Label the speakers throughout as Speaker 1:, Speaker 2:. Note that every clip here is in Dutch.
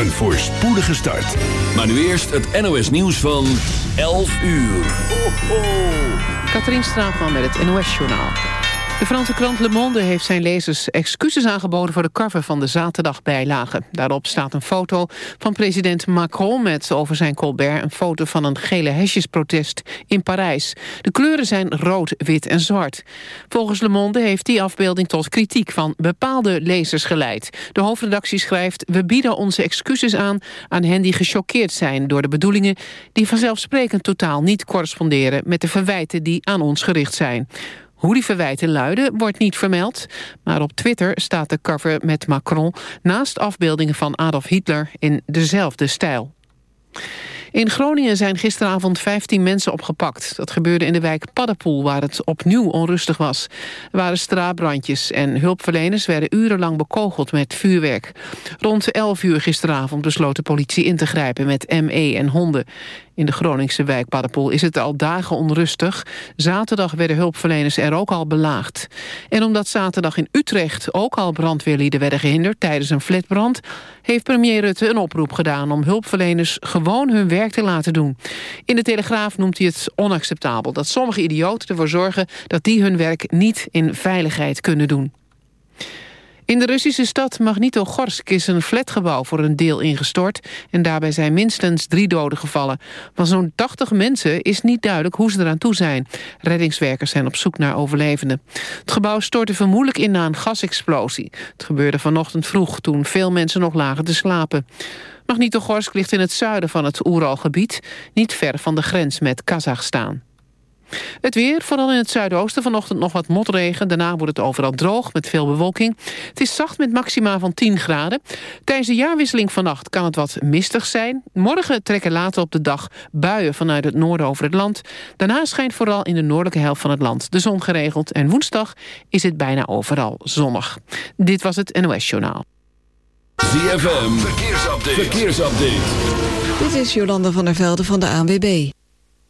Speaker 1: Een voorspoedige start.
Speaker 2: Maar nu eerst het NOS nieuws van 11 uur.
Speaker 3: Katrien Straatman met het NOS Journaal. De Franse krant Le Monde heeft zijn lezers excuses aangeboden... voor de cover van de zaterdagbijlage. Daarop staat een foto van president Macron... met over zijn Colbert een foto van een gele hesjesprotest in Parijs. De kleuren zijn rood, wit en zwart. Volgens Le Monde heeft die afbeelding tot kritiek... van bepaalde lezers geleid. De hoofdredactie schrijft... we bieden onze excuses aan aan hen die gechoqueerd zijn... door de bedoelingen die vanzelfsprekend totaal niet corresponderen... met de verwijten die aan ons gericht zijn. Hoe die verwijten luiden wordt niet vermeld, maar op Twitter staat de cover met Macron naast afbeeldingen van Adolf Hitler in dezelfde stijl. In Groningen zijn gisteravond 15 mensen opgepakt. Dat gebeurde in de wijk Paddenpoel, waar het opnieuw onrustig was. Er waren straatbrandjes en hulpverleners werden urenlang bekogeld met vuurwerk. Rond 11 uur gisteravond besloot de politie in te grijpen met ME en honden. In de Groningse wijk Paddenpoel is het al dagen onrustig. Zaterdag werden hulpverleners er ook al belaagd. En omdat zaterdag in Utrecht ook al brandweerlieden werden gehinderd tijdens een flatbrand, heeft premier Rutte een oproep gedaan om hulpverleners gewoon hun werk te laten doen. In de Telegraaf noemt hij het onacceptabel dat sommige idioten ervoor zorgen dat die hun werk niet in veiligheid kunnen doen. In de Russische stad Magnitogorsk is een flatgebouw voor een deel ingestort... en daarbij zijn minstens drie doden gevallen. Van zo'n 80 mensen is niet duidelijk hoe ze eraan toe zijn. Reddingswerkers zijn op zoek naar overlevenden. Het gebouw stortte vermoedelijk in na een gasexplosie. Het gebeurde vanochtend vroeg toen veel mensen nog lagen te slapen. Magnitogorsk ligt in het zuiden van het Oeralgebied... niet ver van de grens met Kazachstan. Het weer, vooral in het zuidoosten vanochtend nog wat motregen. Daarna wordt het overal droog met veel bewolking. Het is zacht met maxima van 10 graden. Tijdens de jaarwisseling vannacht kan het wat mistig zijn. Morgen trekken later op de dag buien vanuit het noorden over het land. Daarna schijnt vooral in de noordelijke helft van het land de zon geregeld. En woensdag is het bijna overal zonnig. Dit was het NOS Journaal.
Speaker 2: ZFM, verkeersupdate. verkeersupdate.
Speaker 4: Dit is Jolanda van der Velde van de ANWB.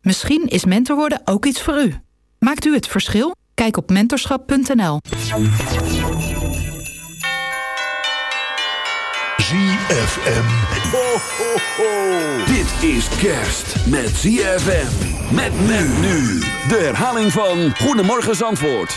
Speaker 5: Misschien is mentor worden ook iets voor u. Maakt u het verschil? Kijk op mentorschap.nl.
Speaker 1: ZFM. Ho, ho, ho.
Speaker 2: Dit is kerst met ZFM. Met men nu. De herhaling van Goedemorgen Zandvoort.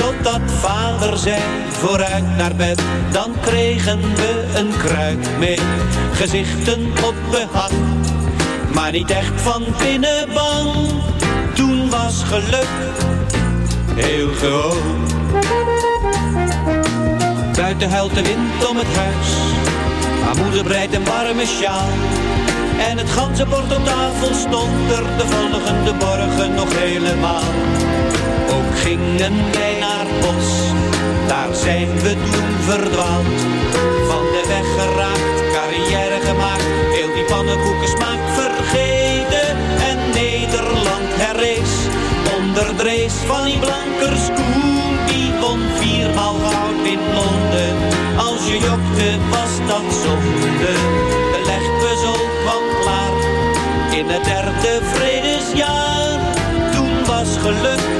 Speaker 6: Totdat vader zei, vooruit naar bed. Dan kregen we een kruik mee. Gezichten op behang. Maar niet echt van binnen bang. Toen was geluk heel gewoon. Buiten huilt de wind om het huis. Maar moeder breidt een warme sjaal. En het ganse bord op tafel stond er de volgende morgen nog helemaal. Gingen wij naar bos, daar zijn we toen verdwaald. Van de weg geraakt, carrière gemaakt, heel die pannenkoekensmaak vergeten. En Nederland herrees, onder drees van die blankers koen. Die won viermaal goud in Londen, als je jokte was dat zonde. De legpuzzel kwam klaar, in het derde vredesjaar. Toen was geluk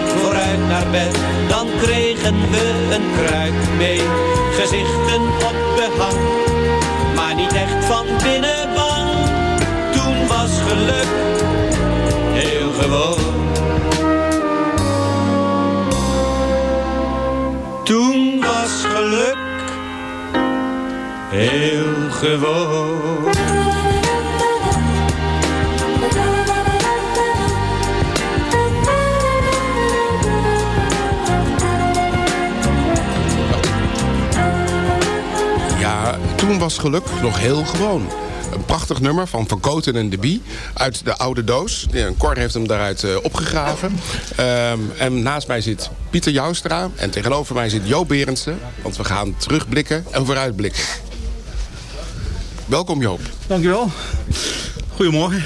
Speaker 6: dan kregen we een kruik mee. Gezichten op behang, maar niet echt van binnen bang. Toen was geluk heel gewoon. Toen was geluk heel gewoon.
Speaker 7: Was geluk nog heel gewoon. Een prachtig nummer van Van en de Bie uit de oude doos. Cor heeft hem daaruit eh, opgegraven. Ehm, en naast mij zit Pieter Joustra en tegenover mij zit Joop Berendsen. Want we gaan terugblikken en vooruitblikken. Welkom Joop.
Speaker 8: Dankjewel. Goedemorgen.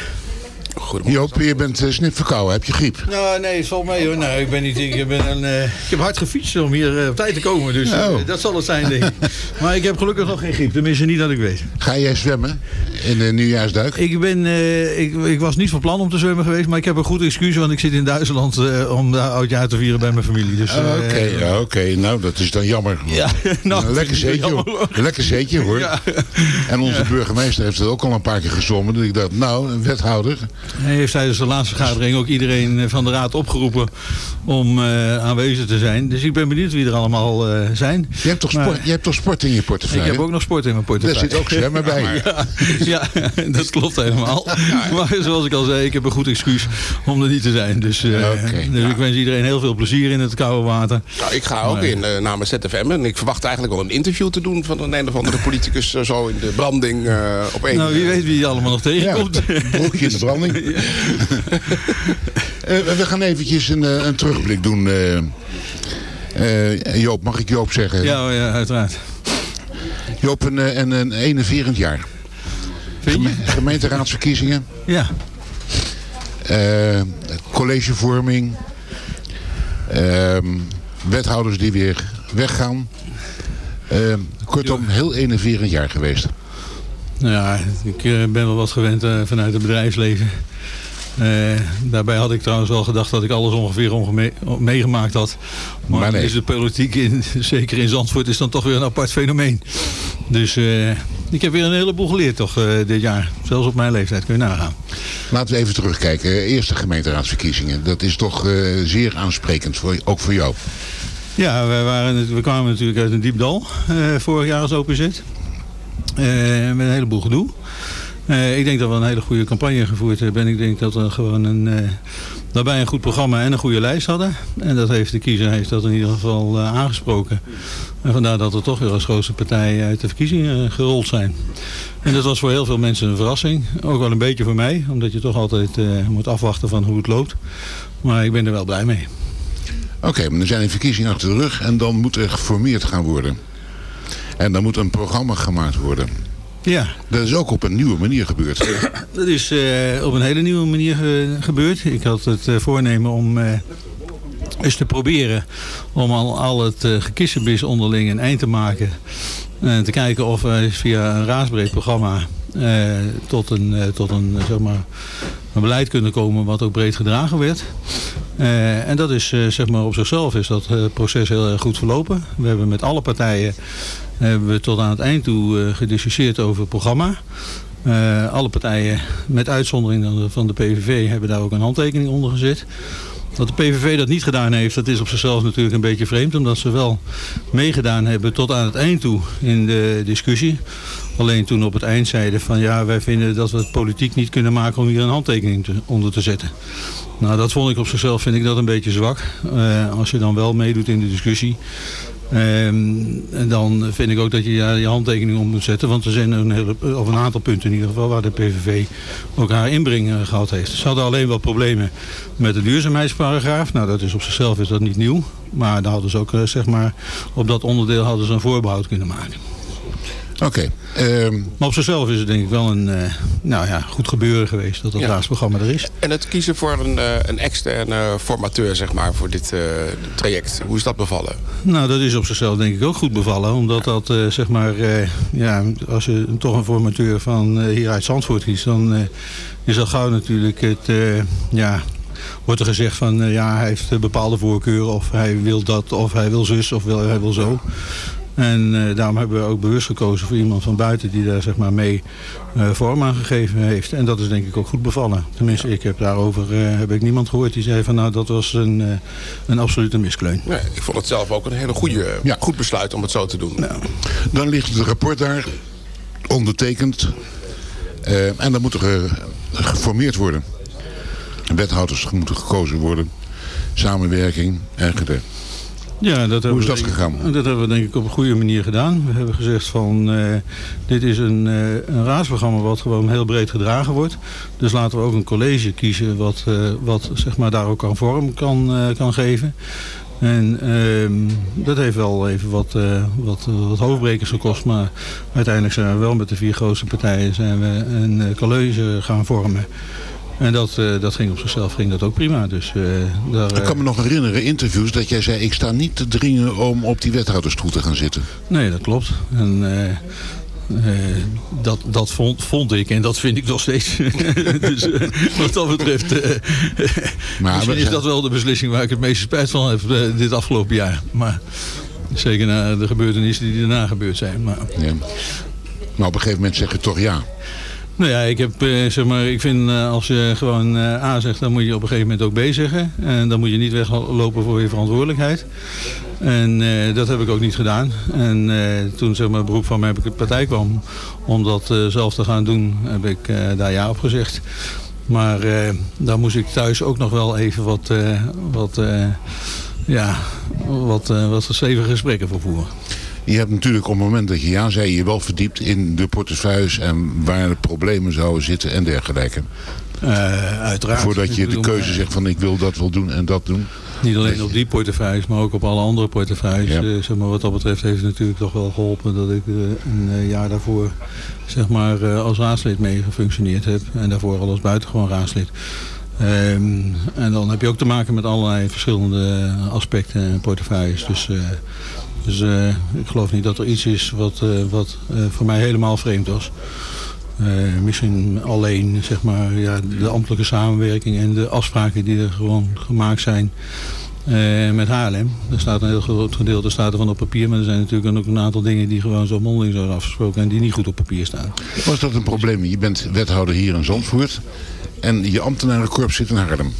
Speaker 7: Goedemorgen.
Speaker 9: Joop, je bent uh, snip verkouden. Heb je griep?
Speaker 8: Nou, nee, het valt mee hoor. Nee, ik ben niet. Ik, ben een, eh, ik heb hard gefietst om hier eh, op tijd te komen. Dus eh,
Speaker 9: Oh.
Speaker 8: dat zal het zijn, denk ik. Maar ik heb gelukkig nog geen griep. Tenminste, niet dat ik weet.
Speaker 9: Ga jij zwemmen in de nieuwjaarsduik?
Speaker 8: Ik, ben, eh, ik, ik was niet van plan om te zwemmen geweest. Maar ik heb een goed excuus. Want ik zit in Duitsland eh, om daar oudjaar te vieren bij mijn familie. Dus, eh,
Speaker 9: Oké, ja, nou dat is dan jammer.
Speaker 8: Ja, nou,
Speaker 9: een lekker zeetje,
Speaker 8: jammer,
Speaker 9: hoor. lekker zeetje hoor.
Speaker 8: Ja.
Speaker 9: En onze burgemeester heeft het ook al een paar keer gezongen. Dus ik dacht, nou, een wethouder.
Speaker 8: Hij heeft tijdens de laatste vergadering ook iedereen eh, van de raad opgeroepen om eh, aanwezig te zijn. Dus ik ben benieuwd wie er allemaal eh, zijn.
Speaker 9: Je hebt, toch
Speaker 8: Maar-
Speaker 9: sport, je hebt toch sport in je portefeuille?
Speaker 8: Ik heb ook nog sport in mijn
Speaker 9: Daar
Speaker 8: portefeuille.
Speaker 9: zit ook zwemmen bij.
Speaker 8: Ja, ja, dat klopt helemaal. Maar zoals ik al zei, ik heb een goed excuus om er niet te zijn. Dus, eh, dus ik wens iedereen heel veel plezier in het koude water.
Speaker 7: Nou, ik ga ook in uh, namens ZFM en ik verwacht eigenlijk wel een interview te doen van een een of andere politicus zo in de branding eh, op één.
Speaker 8: Nou, wie weet wie je allemaal nog
Speaker 9: Ja,
Speaker 8: tegenkomt.
Speaker 9: broekje in de branding. Eh, we gaan eventjes een, eh, een terugblik doen. eh. Joop, mag ik Joop zeggen?
Speaker 8: Ja, ja, uiteraard.
Speaker 9: Joop, een, een, een enerverend jaar. Geme- Gemeenteraadsverkiezingen.
Speaker 8: Ja.
Speaker 9: collegevorming. ehm, wethouders die weer weggaan. Ehm, kortom, heel enerverend jaar geweest.
Speaker 8: Nou ja, ik ben wel wat gewend vanuit het bedrijfsleven. Eh, daarbij had ik trouwens wel gedacht dat ik alles ongeveer meegemaakt had. Maar,
Speaker 9: Maar nee.
Speaker 8: is de politiek, in, zeker in Zandvoort, is dan toch weer een apart fenomeen. Dus eh, ik heb weer een heleboel geleerd toch eh, dit jaar. Zelfs op mijn leeftijd, kun je nagaan.
Speaker 9: Laten we even terugkijken. Eerste gemeenteraadsverkiezingen. Dat is toch zeer aansprekend, voor, ook voor jou.
Speaker 8: Ja, wij waren, we kwamen natuurlijk uit een diep dal vorig jaar als OPZ. Met een heleboel gedoe. Eh, ik denk dat we een hele goede campagne gevoerd hebben. En ik denk dat we gewoon een, eh, daarbij een goed programma en een goede lijst hadden. En dat heeft de kiezer heeft dat in ieder geval eh, aangesproken. En vandaar dat we toch weer als grootste partij uit de verkiezingen gerold zijn. En dat was voor heel veel mensen een verrassing. Ook wel een beetje voor mij. Omdat je toch altijd moet afwachten van hoe het loopt. Maar ik ben er wel blij mee.
Speaker 9: Oké, maar er zijn de verkiezingen achter de rug en dan moet er geformeerd gaan worden. En dan moet een programma gemaakt worden.
Speaker 8: Ja.
Speaker 9: Dat is ook op een nieuwe manier gebeurd.
Speaker 8: Dat is eh, op een hele nieuwe manier ge- gebeurd. Ik had het eh, voornemen om eh, eens te proberen om al, al het gekissenbis onderling een eind te maken. En te kijken of we via een raadsbreed programma tot een, eh, tot een, eh, zeg maar, een beleid kunnen komen wat ook breed gedragen werd. Eh, en dat is eh, zeg maar op zichzelf is dat eh, proces heel erg goed verlopen. We hebben met alle partijen hebben we tot aan het eind toe eh, gediscussieerd over het programma. Eh, alle partijen, met uitzondering de- van de PVV, hebben daar ook een handtekening onder gezet. Dat de PVV dat niet gedaan heeft, dat is op zichzelf natuurlijk een beetje vreemd. Omdat ze wel meegedaan hebben tot aan het eind toe in de discussie. Alleen toen op het eind zeiden van ja, wij vinden dat we het politiek niet kunnen maken om hier een handtekening te- onder te zetten. Nou, dat vond ik op zichzelf vind ik dat een beetje zwak. Eh, als je dan wel meedoet in de discussie. Ehm, en dan vind ik ook dat je je handtekening om moet zetten. Want er zijn een, hele, of een aantal punten in ieder geval waar de PVV ook haar inbreng eh, gehad heeft. Ze hadden alleen wel problemen met de duurzaamheidsparagraaf. Nou, dat is op zichzelf is dat niet nieuw. Maar daar hadden ze ook, eh, zeg maar, op dat onderdeel hadden ze een voorbehoud kunnen maken.
Speaker 9: Oké. ehm,
Speaker 8: Maar op zichzelf is het denk ik wel een eh, nou ja, goed gebeuren geweest dat dat
Speaker 7: Ja.
Speaker 8: raadsprogramma er is.
Speaker 7: En het kiezen voor een, eh, een externe formateur zeg maar, voor dit eh, traject. Hoe is dat bevallen?
Speaker 8: Nou, dat is op zichzelf denk ik ook goed bevallen. Omdat dat, eh, zeg maar, eh, ja, als je toch een formateur van hier uit Zandvoort kiest, dan eh, is al gauw natuurlijk het, eh, ja, wordt er gezegd van, ja, hij heeft bepaalde voorkeuren of hij wil dat of hij wil zus of wil, hij wil zo. En eh, daarom hebben we ook bewust gekozen voor iemand van buiten die daar zeg maar mee eh, vorm aan gegeven heeft. En dat is denk ik ook goed bevallen. Tenminste, ik heb daarover eh, heb ik niemand gehoord die zei van nou dat was een, eh, een absolute miskleun.
Speaker 7: Nee, ik vond het zelf ook een hele goede, goed besluit om het zo te doen.
Speaker 9: Dan ligt het rapport daar, ondertekend. Eh, en dan moet er geformeerd worden. Wethouders moeten gekozen worden. Samenwerking en gedaan.
Speaker 8: Ja, dat
Speaker 9: Hoe is
Speaker 8: hebben
Speaker 9: dat
Speaker 8: we,
Speaker 9: gegaan?
Speaker 8: Dat hebben we denk ik op een goede manier gedaan. We hebben gezegd van eh, dit is een, eh, een raadsprogramma wat gewoon heel breed gedragen wordt. Dus laten we ook een college kiezen wat, eh, wat zeg maar, daar ook aan vorm kan, kan geven. En ehm, dat heeft wel even wat, wat, wat hoofdbrekers gekost. Maar uiteindelijk zijn we wel met de vier grootste partijen zijn we een college gaan vormen. En dat, eh, dat ging op zichzelf ging dat ook prima. Dus, eh, daar,
Speaker 9: Ik
Speaker 8: eh,
Speaker 9: kan me nog herinneren, interviews, dat jij zei... ik sta niet te dringen om op die wethoudersstoel te gaan zitten.
Speaker 8: Nee, dat klopt. En, eh, eh, dat, dat vond, vond ik en dat vind ik nog steeds. dus eh, wat dat betreft, eh, misschien
Speaker 9: we
Speaker 8: is dat wel de beslissing waar ik het meeste spijt van heb eh, dit afgelopen jaar. Maar zeker na de gebeurtenissen die daarna gebeurd zijn. Maar,
Speaker 9: Ja. Maar op een gegeven moment zeg je toch ja.
Speaker 8: Nou ja, ik, heb, eh, zeg maar, ik vind eh, als je gewoon eh, A zegt, dan moet je op een gegeven moment ook B zeggen. En dan moet je niet weglopen voor je verantwoordelijkheid. En dat heb ik ook niet gedaan. En toen zeg maar, het beroep van mij bij de partij kwam om dat zelf te gaan doen, heb ik daar ja op gezegd. Maar daar moest ik thuis ook nog wel even wat, wat, ja, wat, wat stevige gesprekken voor voeren.
Speaker 9: Je hebt natuurlijk op het moment dat je ja zei... je wel verdiept in de portefeuilles en waar de problemen zouden zitten en dergelijke.
Speaker 8: Eh, uiteraard.
Speaker 9: Voordat je de keuze zegt van ik wil dat wel doen en dat doen.
Speaker 8: Niet alleen op die portefeuilles, maar ook op alle andere portefeuilles.
Speaker 9: Ja.
Speaker 8: Eh, zeg maar, wat dat betreft heeft het natuurlijk toch wel geholpen dat ik eh, een eh, jaar daarvoor zeg maar, eh, als raadslid mee gefunctioneerd heb. En daarvoor al als buitengewoon raadslid. Ehm, en dan heb je ook te maken met allerlei verschillende aspecten en portefeuilles. Dus, eh, dus eh, ik geloof niet dat er iets is wat, eh, wat eh, voor mij helemaal vreemd was. Misschien alleen zeg maar, ja, de ambtelijke samenwerking en de afspraken die er gewoon gemaakt zijn. met Haarlem. Er staat een heel groot gedeelte staat ervan op papier. Maar er zijn natuurlijk ook een aantal dingen die gewoon zo mondeling zijn afgesproken. En die niet goed op papier staan.
Speaker 9: Was dat een probleem? Je bent wethouder hier in Zandvoort. En je ambtenarenkorps zit in Haarlem.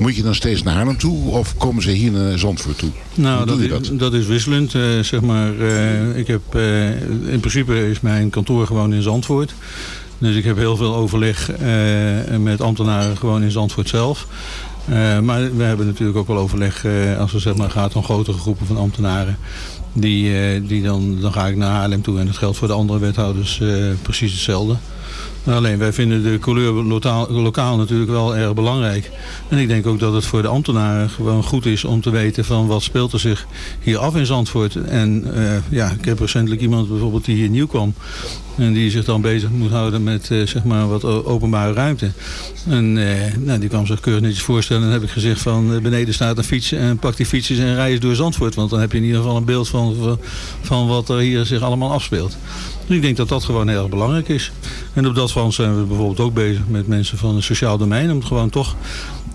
Speaker 9: Moet je dan steeds naar Haarlem toe? Of komen ze hier naar Zandvoort toe?
Speaker 8: Nou, dat, is, dat is wisselend. eh, zeg maar, eh, ik heb, eh, in principe is mijn kantoor gewoon in Zandvoort. Dus ik heb heel veel overleg met ambtenaren gewoon in Zandvoort zelf. Maar we hebben natuurlijk ook wel overleg als het zeg maar, gaat om grotere groepen van ambtenaren. Die, die dan, dan ga ik naar Haarlem toe. En dat geldt voor de andere wethouders precies hetzelfde. Maar alleen wij vinden de couleur lokaal, natuurlijk wel erg belangrijk. En ik denk ook dat het voor de ambtenaren gewoon goed is om te weten van wat speelt er zich hier af in Zandvoort. En eh, ja, ik heb recentelijk iemand bijvoorbeeld die hier nieuw kwam. En die zich dan bezig moet houden met eh, zeg maar wat openbare ruimte. En eh, nou, die kwam zich keurig netjes voorstellen. En dan heb ik gezegd van beneden staat een fiets. En pak die fietsjes en rij eens door Zandvoort. Want dan heb je in ieder geval een beeld van, van wat er hier zich allemaal afspeelt. Ik denk dat dat gewoon heel erg belangrijk is. En op dat front zijn we bijvoorbeeld ook bezig met mensen van het sociaal domein. Om het gewoon toch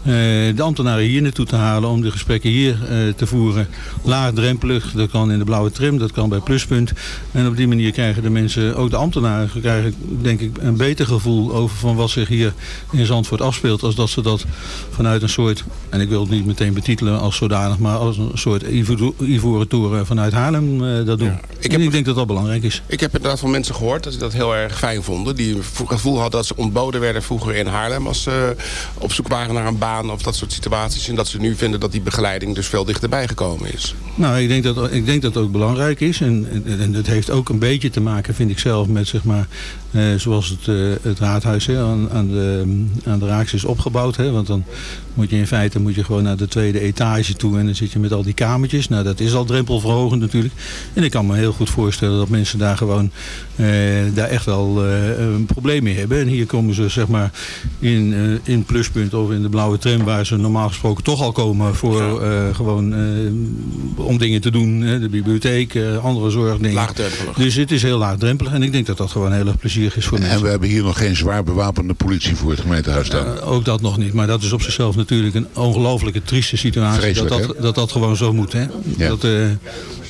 Speaker 8: de ambtenaren hier naartoe te halen. Om de gesprekken hier eh, te voeren. Laagdrempelig. Dat kan in de blauwe trim. Dat kan bij Pluspunt. En op die manier krijgen de mensen, ook de ambtenaren, krijgen denk ik een beter gevoel over van wat zich hier in Zandvoort afspeelt. Als dat ze dat vanuit een soort, en ik wil het niet meteen betitelen als zodanig, maar als een soort ivo- ivoren toren vanuit Haarlem eh, dat doen.
Speaker 7: ik,
Speaker 8: ik denk dat dat belangrijk is.
Speaker 7: Ik heb inderdaad van mensen gehoord dat ze dat heel erg fijn vonden. Die het gevoel hadden dat ze ontboden werden vroeger in Haarlem... als ze op zoek waren naar een baan of dat soort situaties. En dat ze nu vinden dat die begeleiding dus veel dichterbij gekomen is.
Speaker 8: Nou, ik denk dat, ik denk dat ook belangrijk is. En, en, en het heeft ook een beetje te maken, vind ik zelf, met zeg maar, eh, zoals het, eh, het raadhuis hè, aan, aan, de, aan de Raaks is opgebouwd. Hè, want dan moet je in feite moet je gewoon naar de tweede etage toe en dan zit je met al die kamertjes. Nou, dat is al drempelverhogend natuurlijk. En ik kan me heel goed voorstellen dat mensen daar gewoon eh, daar echt wel eh, een probleem mee hebben. En hier komen ze zeg maar in, eh, in pluspunt of in de blauwe tram waar ze normaal gesproken toch al komen voor eh, gewoon eh, om dingen te doen. Hè, de bibliotheek, eh, andere zorgdingen.
Speaker 7: Laagdrempelig.
Speaker 8: Dus het is heel laagdrempelig en ik denk dat dat gewoon heel erg plezierig is voor mensen.
Speaker 9: En we hebben hier nog geen zwaar bewapende politie voor het gemeentehuis staan.
Speaker 8: Eh, ook dat nog niet, maar dat is op zichzelf natuurlijk een ongelooflijke trieste situatie.
Speaker 9: Vreselijk,
Speaker 8: dat, dat, dat dat gewoon zo moet. Hè?
Speaker 9: Ja.
Speaker 8: Dat, eh,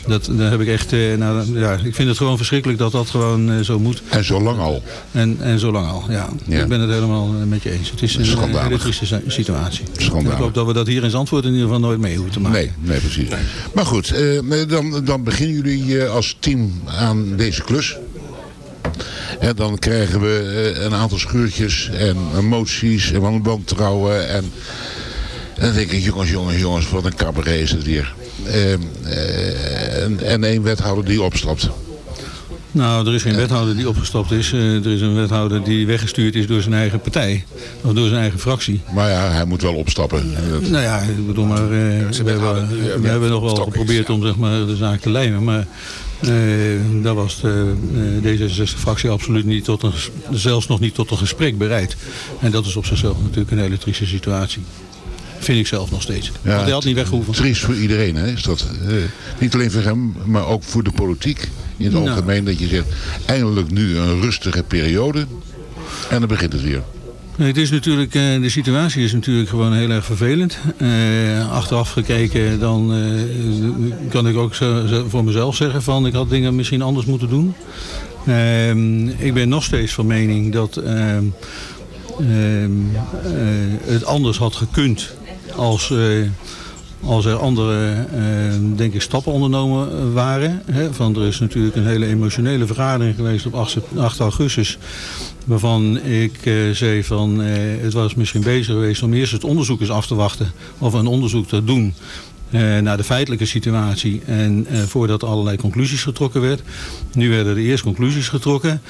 Speaker 8: dat, daar heb ik echt, eh, nou, ja, ik vind het gewoon verschrikkelijk dat dat gewoon eh, zo moet.
Speaker 9: En zo lang al.
Speaker 8: En, en zo lang al, ja.
Speaker 9: Ja.
Speaker 8: Ik ben het helemaal met je eens. Het is een
Speaker 9: Schandalig.
Speaker 8: hele trieste si- situatie.
Speaker 9: Schandalig.
Speaker 8: En ik hoop dat we dat hier in Zandvoort in ieder geval nooit mee hoeven te maken.
Speaker 9: Nee, nee precies. Maar goed, dan, dan beginnen jullie als team aan deze klus. En dan krijgen we eh, een aantal scheurtjes en eh, moties en wantrouwen. En, en dan denk ik, jongens, jongens, jongens, wat een cabaret is het hier. Eh, eh, en, en één wethouder die opstapt.
Speaker 8: Nou, er is geen wethouder die opgestapt is. Er is een wethouder die weggestuurd is door zijn eigen partij. Of door zijn eigen fractie.
Speaker 9: Maar ja, hij moet wel opstappen. Dat-
Speaker 8: Nou ja, ik bedoel maar, eh, we, hebben, we hebben nog wel geprobeerd om zeg maar, de zaak te lijmen. Maar daar was de eh, D66-fractie absoluut niet tot een, zelfs nog niet tot een gesprek bereid. En dat is op zichzelf natuurlijk een hele trieste situatie. Vind ik zelf nog steeds. Want hij had niet weggehoeven.
Speaker 9: Triest voor iedereen, hè, is dat. Eh, niet alleen voor hem, maar ook voor de politiek. In het
Speaker 8: Nou.
Speaker 9: algemeen dat je zegt, eindelijk nu een rustige periode. En dan begint het weer.
Speaker 8: Het is natuurlijk, eh, de situatie is natuurlijk gewoon heel erg vervelend. Eh, achteraf gekeken dan eh, kan ik ook voor mezelf zeggen van ik had dingen misschien anders moeten doen. Ehm, ik ben nog steeds van mening dat ehm, ehm, eh, het anders had gekund als, als er andere denk ik, stappen ondernomen waren. Hè? Van, er is natuurlijk een hele emotionele vergadering geweest op 8, 8 augustus. Waarvan ik eh, zei van eh, het was misschien bezig geweest om eerst het onderzoek eens af te wachten. Of een onderzoek te doen eh, naar de feitelijke situatie. En voordat allerlei conclusies getrokken werd. Nu werden er eerst conclusies getrokken.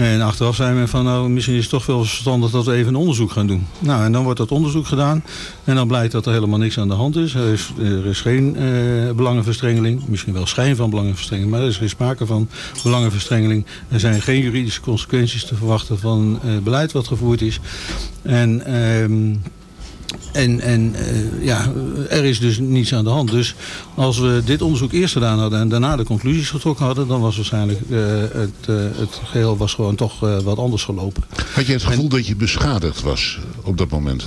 Speaker 8: En achteraf zijn we van nou misschien is het toch wel verstandig dat we even een onderzoek gaan doen. Nou en dan wordt dat onderzoek gedaan. En dan blijkt dat er helemaal niks aan de hand is. Er is, er is geen eh, belangenverstrengeling. Misschien wel schijn van belangenverstrengeling. Maar er is geen sprake van belangenverstrengeling. Er zijn geen juridische consequenties te verwachten van eh, beleid wat gevoerd is. En... ehm, en, en eh, ja, er is dus niets aan de hand. Dus als we dit onderzoek eerst gedaan hadden en daarna de conclusies getrokken hadden, dan was waarschijnlijk eh, het, eh, het geheel was gewoon toch wat anders gelopen.
Speaker 9: Had je het gevoel dat je beschadigd was op dat moment?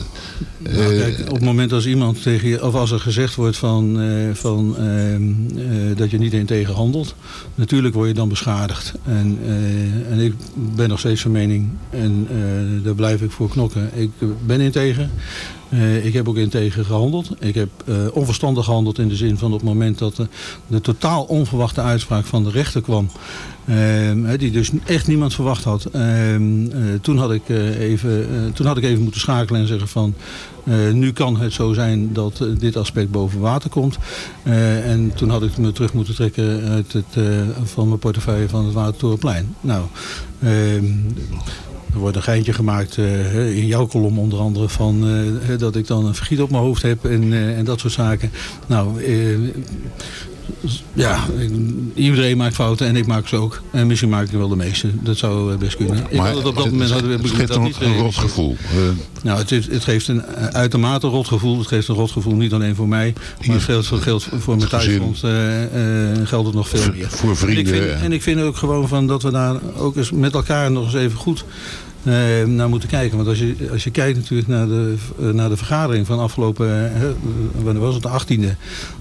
Speaker 8: Nou, kijk, op het moment als iemand tegen je, of als er gezegd wordt van, van, ehm, eh, dat je niet in tegen handelt, natuurlijk word je dan beschadigd. En, en ik ben nog steeds van mening, en daar blijf ik voor knokken. Ik ben in tegen. Eh, ik heb ook in tegen gehandeld. Ik heb eh, onverstandig gehandeld in de zin van op het moment dat de, totaal onverwachte uitspraak van de rechter kwam. ehm, hè, die dus echt niemand verwacht had. ehm, eh, toen, had ik, eh, even, eh, toen had ik even moeten schakelen en zeggen van... eh, nu kan het zo zijn dat eh, dit aspect boven water komt. Eh, en toen had ik me terug moeten trekken uit het, eh, van mijn portefeuille van het Watertorenplein. Nou, ehm, er wordt een geintje gemaakt eh, in jouw kolom onder andere van eh, dat ik dan een vergiet op mijn hoofd heb en, eh, en dat soort zaken. Nou, ja, iedereen maakt fouten en ik maak ze ook. En misschien maak ik wel de meeste. Dat zou eh, best kunnen. Ik
Speaker 9: Maar
Speaker 8: het op dat
Speaker 9: het-
Speaker 8: moment
Speaker 9: het-
Speaker 8: had, heb
Speaker 9: het
Speaker 8: ik
Speaker 9: geeft
Speaker 8: dat niet
Speaker 9: een rot gevoel. Eh,
Speaker 8: Nou, het, het geeft een eh, uitermate rotgevoel. Het geeft een rotgevoel niet alleen voor mij, maar het geldt voor, geldt voor mijn thuisgrond. eh, geldt het nog veel meer.
Speaker 9: voor
Speaker 8: En ik,
Speaker 9: vrienden.
Speaker 8: vind, en ik vind ook gewoon van dat we daar ook eens met elkaar nog eens even goed naar moeten kijken. Want als je, als je kijkt natuurlijk naar de, eh, naar de vergadering van afgelopen, eh, wanneer was het, de 18e.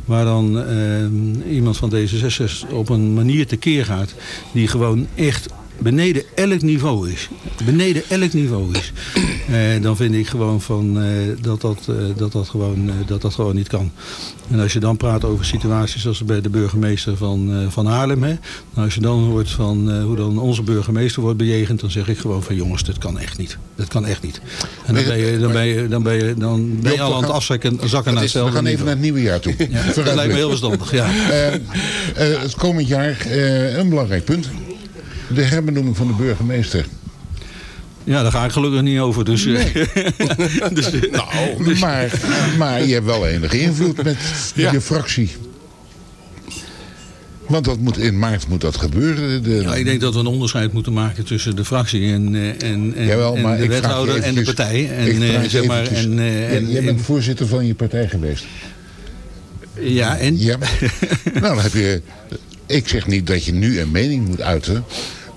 Speaker 8: Waar dan eh, iemand van D66 op een manier tekeer gaat die gewoon echt beneden elk niveau is. Beneden elk niveau is. Eh, dan vind ik gewoon van, eh, dat, dat, eh, dat, dat, gewoon, dat dat gewoon niet kan. En als je dan praat over situaties zoals bij de burgemeester van, van Haarlem. Hè, nou, als je dan hoort van hoe dan onze burgemeester wordt bejegend. Dan zeg ik gewoon van jongens, dat kan echt niet. Dat kan echt niet. En dan ben je, dan ben je, dan ben je, dan ben je al aan het afzakken zakken naar
Speaker 9: Het is- we
Speaker 8: hetzelfde
Speaker 9: gaan even naar het nieuwe jaar toe.
Speaker 8: Ja, dat lijkt me heel verstandig, ja.
Speaker 9: Het komend jaar een belangrijk punt. De herbenoeming van de burgemeester.
Speaker 8: Ja, daar ga ik gelukkig niet over. Dus, eh, dus, eh,
Speaker 9: Nou, maar, maar je hebt wel enige invloed met je fractie. Want dat moet, in maart moet dat gebeuren. De,
Speaker 8: Ja, ik denk dat we een onderscheid moeten maken tussen de fractie en, eh, en, en,
Speaker 9: Jawel,
Speaker 8: en de wethouder en de partij. En, zeg maar, en, en,
Speaker 9: jij bent voorzitter van je partij geweest.
Speaker 8: ja, en?
Speaker 9: Ja. nou, dan heb je... Ik zeg niet dat je nu een mening moet uiten.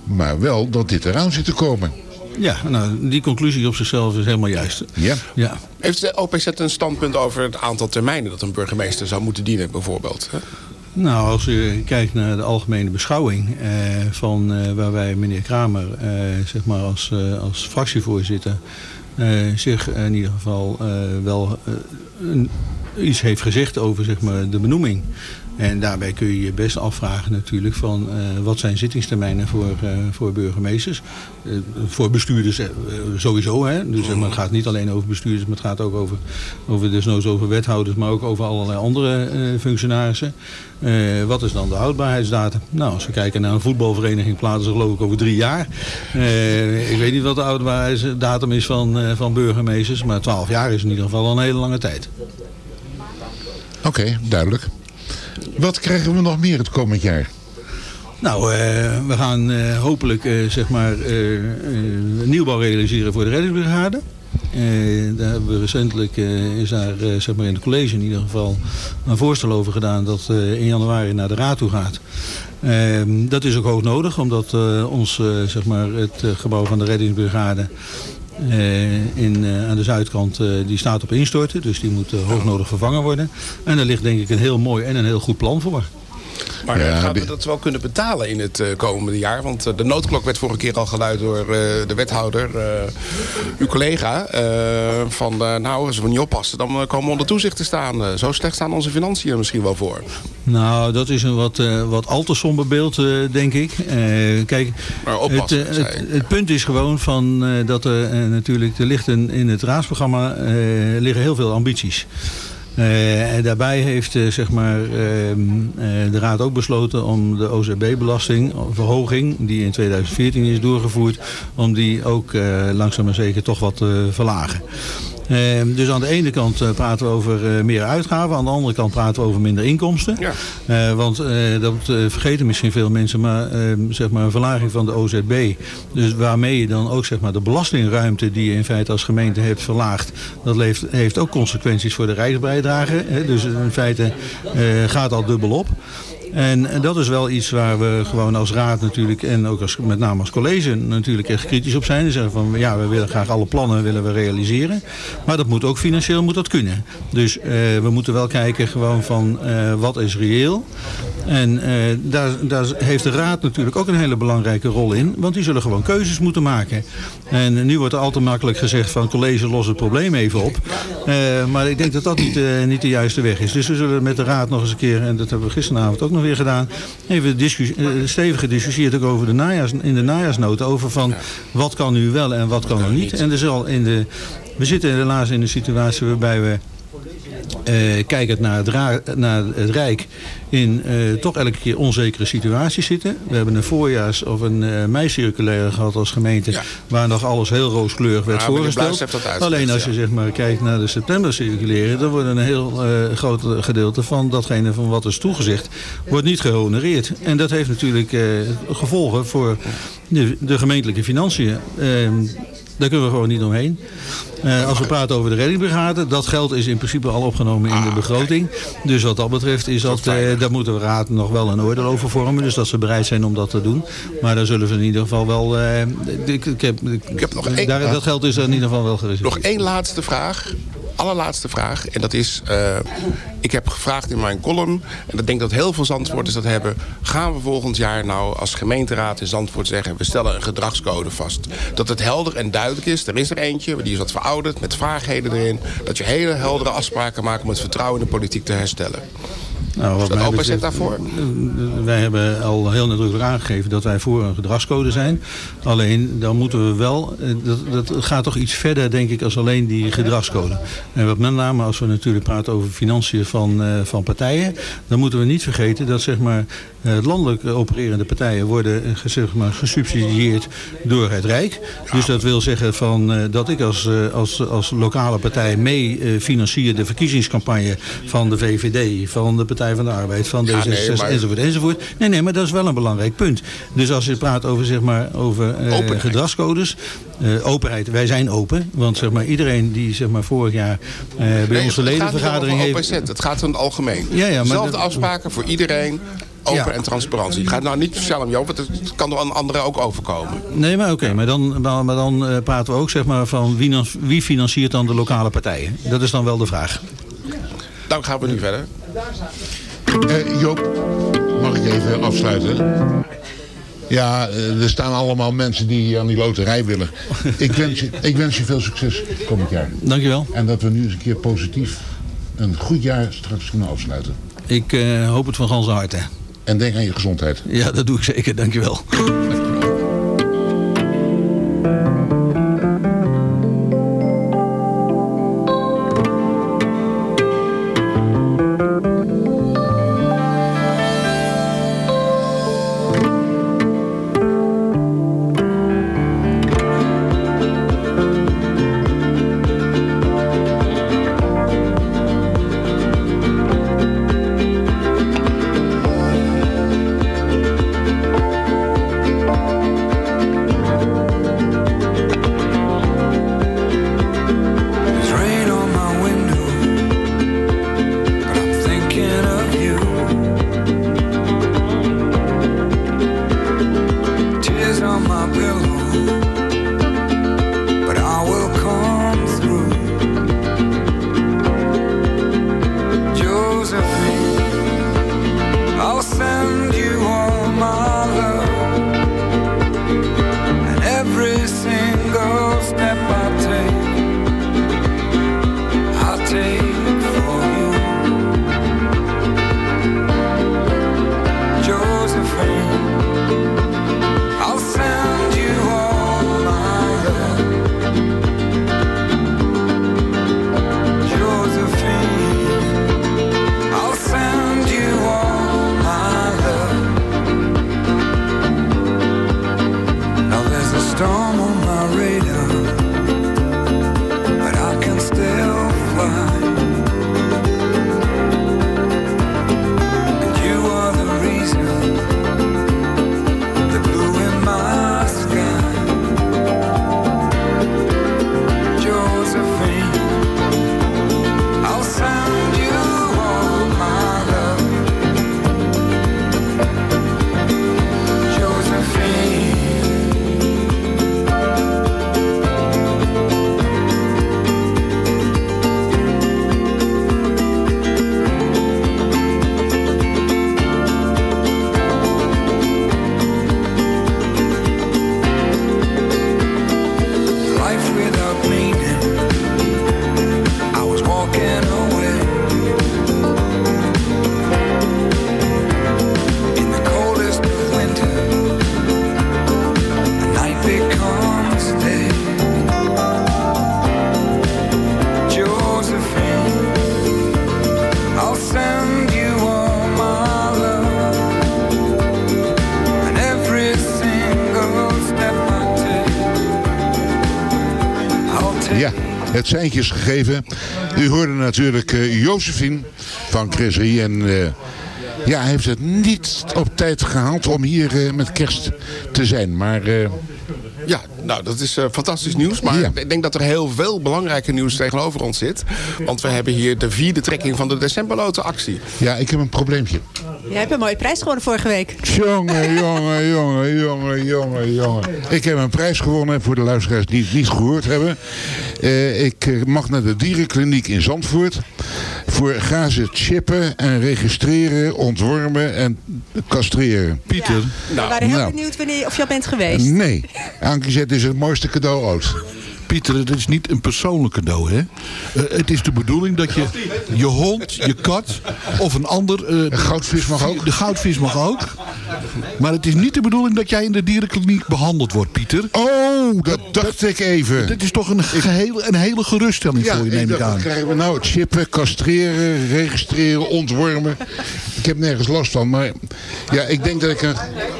Speaker 9: Maar wel dat dit eraan zit te komen.
Speaker 8: Ja, nou, die conclusie op zichzelf is helemaal juist.
Speaker 9: Ja.
Speaker 8: Ja.
Speaker 7: Heeft de OPZ een standpunt over het aantal termijnen dat een burgemeester zou moeten dienen, bijvoorbeeld? hè?
Speaker 8: Nou, als je kijkt naar de algemene beschouwing eh, van eh, waar wij meneer Kramer, eh, zeg maar als, eh, als fractievoorzitter, zich in ieder geval eh, wel eh, iets heeft gezegd over zeg maar, de benoeming. En daarbij kun je je best afvragen natuurlijk van eh, wat zijn zittingstermijnen voor, eh, voor burgemeesters. Eh, voor bestuurders eh, sowieso. Hè? Dus het gaat niet alleen over bestuurders, maar het gaat ook over, over desnoods over wethouders, maar ook over allerlei andere eh, functionarissen. Eh, wat is dan de houdbaarheidsdatum? Nou, als we kijken naar een voetbalvereniging, plaatsen ze geloof ik over drie jaar. Eh, ik weet niet wat de houdbaarheidsdatum is van, eh, van burgemeesters, maar twaalf jaar is in ieder geval al een hele lange tijd.
Speaker 9: Oké, duidelijk. Wat krijgen we nog meer het komend jaar?
Speaker 8: Nou, eh, we gaan eh, hopelijk eh, zeg maar, eh, eh, nieuwbouw realiseren voor de reddingsbrigade. Eh, daar hebben we recentelijk eh, is daar eh, zeg maar in het college in ieder geval een voorstel over gedaan dat eh, in januari naar de raad toe gaat. Ehm, dat is ook hoog nodig, omdat eh, ons, eh, zeg maar, het eh, gebouw van de reddingsbrigade eh, in, eh, aan de zuidkant eh, die staat op instorten. Dus die moet hoognodig vervangen worden. En daar ligt denk ik een heel mooi en een heel goed plan voor.
Speaker 7: Maar eh,
Speaker 9: Ja,
Speaker 7: gaan we dat wel kunnen betalen in het eh, komende jaar? Want eh, de noodklok werd vorige keer al geluid door eh, de wethouder, eh, uw collega. eh, van eh, nou, als we niet oppassen, dan komen we onder toezicht te staan. Eh, zo slecht staan onze financiën er misschien wel voor.
Speaker 8: Nou, dat is een wat, eh, wat al te somber beeld, eh, denk ik. Eh, kijk,
Speaker 7: Maar oppassen,
Speaker 8: het, het,
Speaker 7: ik.
Speaker 8: het punt is gewoon van, eh, dat er natuurlijk, er ligt een, in het raadsprogramma eh, liggen heel veel ambities. Eh, daarbij heeft eh, zeg maar, ehm, eh, de Raad ook besloten om de OZB-belasting, verhoging, die in 2014 is doorgevoerd, om die ook langzaam maar zeker toch wat te verlagen. Ehm, dus aan de ene kant eh, praten we over eh, meer uitgaven, aan de andere kant praten we over minder inkomsten.
Speaker 7: Ja.
Speaker 8: Eh, want dat vergeten misschien veel mensen, maar ehm, zeg maar een verlaging van de OZB, dus waarmee je dan ook zeg maar de belastingruimte die je in feite als gemeente hebt verlaagd, dat heeft, heeft ook consequenties voor de rijksbijdrage. Hè, dus in feite gaat dat dubbel op. En, en dat is wel iets waar we gewoon als raad natuurlijk en ook als, met name als college natuurlijk echt kritisch op zijn. En zeggen van ja, we willen graag alle plannen willen we realiseren. Maar dat moet ook financieel moet dat kunnen. Dus eh, we moeten wel kijken gewoon van eh, wat is reëel. En eh, daar, daar heeft de raad natuurlijk ook een hele belangrijke rol in. Want die zullen gewoon keuzes moeten maken. En nu wordt er altijd makkelijk gezegd van college los het probleem even op. Eh, maar ik denk dat dat niet, eh, niet de juiste weg is. Dus we zullen met de raad nog eens een keer, en dat hebben we gisteravond ook nog weer gedaan, even discussie, eh, stevig gediscussieerd ook over de najaars, in de najaarsnoten. Over van wat kan nu wel en wat kan er niet. En er zal in de, we zitten helaas in een situatie waarbij we eh kijkend naar het, naar het Rijk in eh, toch elke keer onzekere situaties zitten. We hebben een voorjaars- of een eh meicirculaire gehad als gemeente... waar nog alles heel rooskleurig werd
Speaker 7: Ja, meneer
Speaker 8: voorgesteld. Alleen als je
Speaker 7: ja.
Speaker 8: zeg maar, kijkt naar de september circuleren... dan wordt een heel groot gedeelte van datgene van wat is toegezegd... wordt niet gehonoreerd. En dat heeft natuurlijk gevolgen voor de, de gemeentelijke financiën. Daar kunnen we gewoon niet omheen. Eh, als we praten over de reddingbrigade, dat geld is in principe al opgenomen in de begroting. Dus wat dat betreft is dat, eh, daar moeten we raad nog wel een oordeel over vormen. Dus dat ze bereid zijn om dat te doen. Maar daar zullen ze in ieder geval wel... eh, ik, ik heb, ik,
Speaker 7: heb nog één-
Speaker 8: daar, dat geld is er in ieder geval wel gereserveerd.
Speaker 7: Nog één laatste vraag. Allerlaatste vraag. En dat is, eh, ik heb gevraagd in mijn column, en ik denk dat heel veel Zandvoorters dat hebben. Gaan we volgend jaar nou als gemeenteraad in Zandvoort zeggen, we stellen een gedragscode vast. Dat het helder en duidelijk is. Er is er eentje, die is wat verouderd, met vaagheden erin. Dat je hele heldere afspraken maakt om het vertrouwen in de politiek te herstellen.
Speaker 8: Nou, wat betreft,
Speaker 7: daarvoor?
Speaker 8: Wij hebben al heel nadrukkelijk aangegeven dat wij voor een gedragscode zijn. Alleen dan moeten we wel, dat, dat gaat toch iets verder denk ik als alleen die gedragscode. En wat met name als we natuurlijk praten over financiën van, eh, van partijen. Dan moeten we niet vergeten dat zeg maar, eh, landelijk opererende partijen worden eh, zeg maar, gesubsidieerd door het Rijk. Dus dat wil zeggen van, dat ik als, als, als lokale partij mee financier de verkiezingscampagne van de VVD, van de Partij van de Arbeid, van
Speaker 7: Ja,
Speaker 8: D66
Speaker 7: nee, maar-
Speaker 8: enzovoort enzovoort. Nee, nee, maar dat is wel een belangrijk punt. Dus als je praat over, zeg maar, over
Speaker 7: Openheid.
Speaker 8: gedragscodes, eh, openheid, wij zijn open. Want zeg maar, iedereen die zeg maar, vorig jaar eh, bij
Speaker 7: Nee,
Speaker 8: onze ledenvergadering heeft...
Speaker 7: OPZ, het gaat om het algemeen.
Speaker 8: Ja, ja, maar
Speaker 7: Zelfde
Speaker 8: dat-
Speaker 7: afspraken voor iedereen, open
Speaker 8: Ja.
Speaker 7: en transparantie. Het gaat nou niet speciaal om jou, want het kan door aan anderen ook overkomen.
Speaker 8: Nee, maar oké, maar dan, maar, maar dan praten we ook zeg maar, van wie, wie financiert dan de lokale partijen? Dat is dan wel de vraag.
Speaker 7: Dan gaan we nu verder.
Speaker 9: Eh, Joop, mag ik even afsluiten? Ja, eh, er staan allemaal mensen die aan die loterij willen. Ik wens je, ik wens je veel succes komend jaar.
Speaker 8: Dankjewel.
Speaker 9: En dat we nu eens een keer positief een goed jaar straks kunnen afsluiten.
Speaker 8: Ik eh, hoop het van ganse harte.
Speaker 9: En denk aan je gezondheid.
Speaker 8: Ja, dat doe ik zeker. Dankjewel.
Speaker 9: Gegeven. U hoorde natuurlijk eh Josephine van Chris Rie. En eh, ja, hij heeft het niet op tijd gehaald om hier eh, met kerst te zijn. Maar eh,
Speaker 7: Ja, nou, dat is eh, fantastisch nieuws. Maar
Speaker 9: Ja.
Speaker 7: ik denk dat er heel veel belangrijke nieuws tegenover ons zit. Want we hebben hier de vierde trekking van de decemberlotenactie.
Speaker 9: ja, ik heb een probleempje.
Speaker 10: Jij hebt een mooie prijs gewonnen vorige week.
Speaker 9: Jongen, jongen, jongen, jongen, jongen, jongen. Ik heb een prijs gewonnen voor de luisteraars die het niet gehoord hebben. Eh, ik eh, mag naar de dierenkliniek in Zandvoort. Voor gazen chippen en registreren, ontwormen en castreren.
Speaker 8: Pieter.
Speaker 10: We waren heel
Speaker 9: nou.
Speaker 10: benieuwd wanneer, of je al bent geweest.
Speaker 9: Nee, Ankizet is het mooiste cadeau ooit.
Speaker 11: Pieter, het is niet een persoonlijk cadeau, hè? Eh, het is de bedoeling dat je je hond, je kat of een ander... eh,
Speaker 9: Een goudvis mag ook.
Speaker 11: De goudvis mag ook. Maar het is niet de bedoeling dat jij in de dierenkliniek behandeld wordt, Pieter.
Speaker 9: Oh, dat dacht ik even.
Speaker 11: Dit is toch een, geheel, een hele geruststelling voor je, neem ik
Speaker 9: dacht,
Speaker 11: aan.
Speaker 9: krijgen we nou? Chippen, castreren, registreren, ontwormen. Ik heb nergens last van, maar ja, ik denk dat ik een,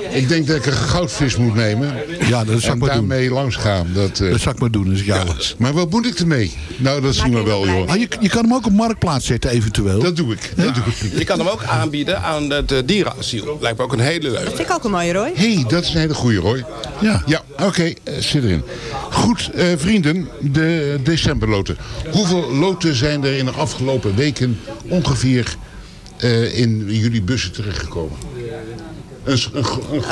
Speaker 9: ik denk dat ik een goudvis moet nemen.
Speaker 11: Ja, dat zou
Speaker 9: en
Speaker 11: ik maar doen.
Speaker 9: daarmee langs gaan. Dat,
Speaker 11: Dat zou ik maar doen was.
Speaker 9: maar wat moet ik ermee? Nou, dat zien we wel, joh.
Speaker 11: Ah, je, je kan hem ook op marktplaats zetten eventueel.
Speaker 9: Dat doe ik. Dat doe ik.
Speaker 7: Je kan hem ook aanbieden aan het eh, dierenasiel. Lijkt me ook een hele leuke.
Speaker 10: Vind ik ook een mooie Roy.
Speaker 9: Hé, hey, dat is een hele goeie, Roy.
Speaker 11: Ja.
Speaker 9: Ja, oké, eh, zit erin. Goed, eh, vrienden, de decemberloten. Hoeveel loten zijn er in de afgelopen weken ongeveer in jullie bussen terechtgekomen? Een,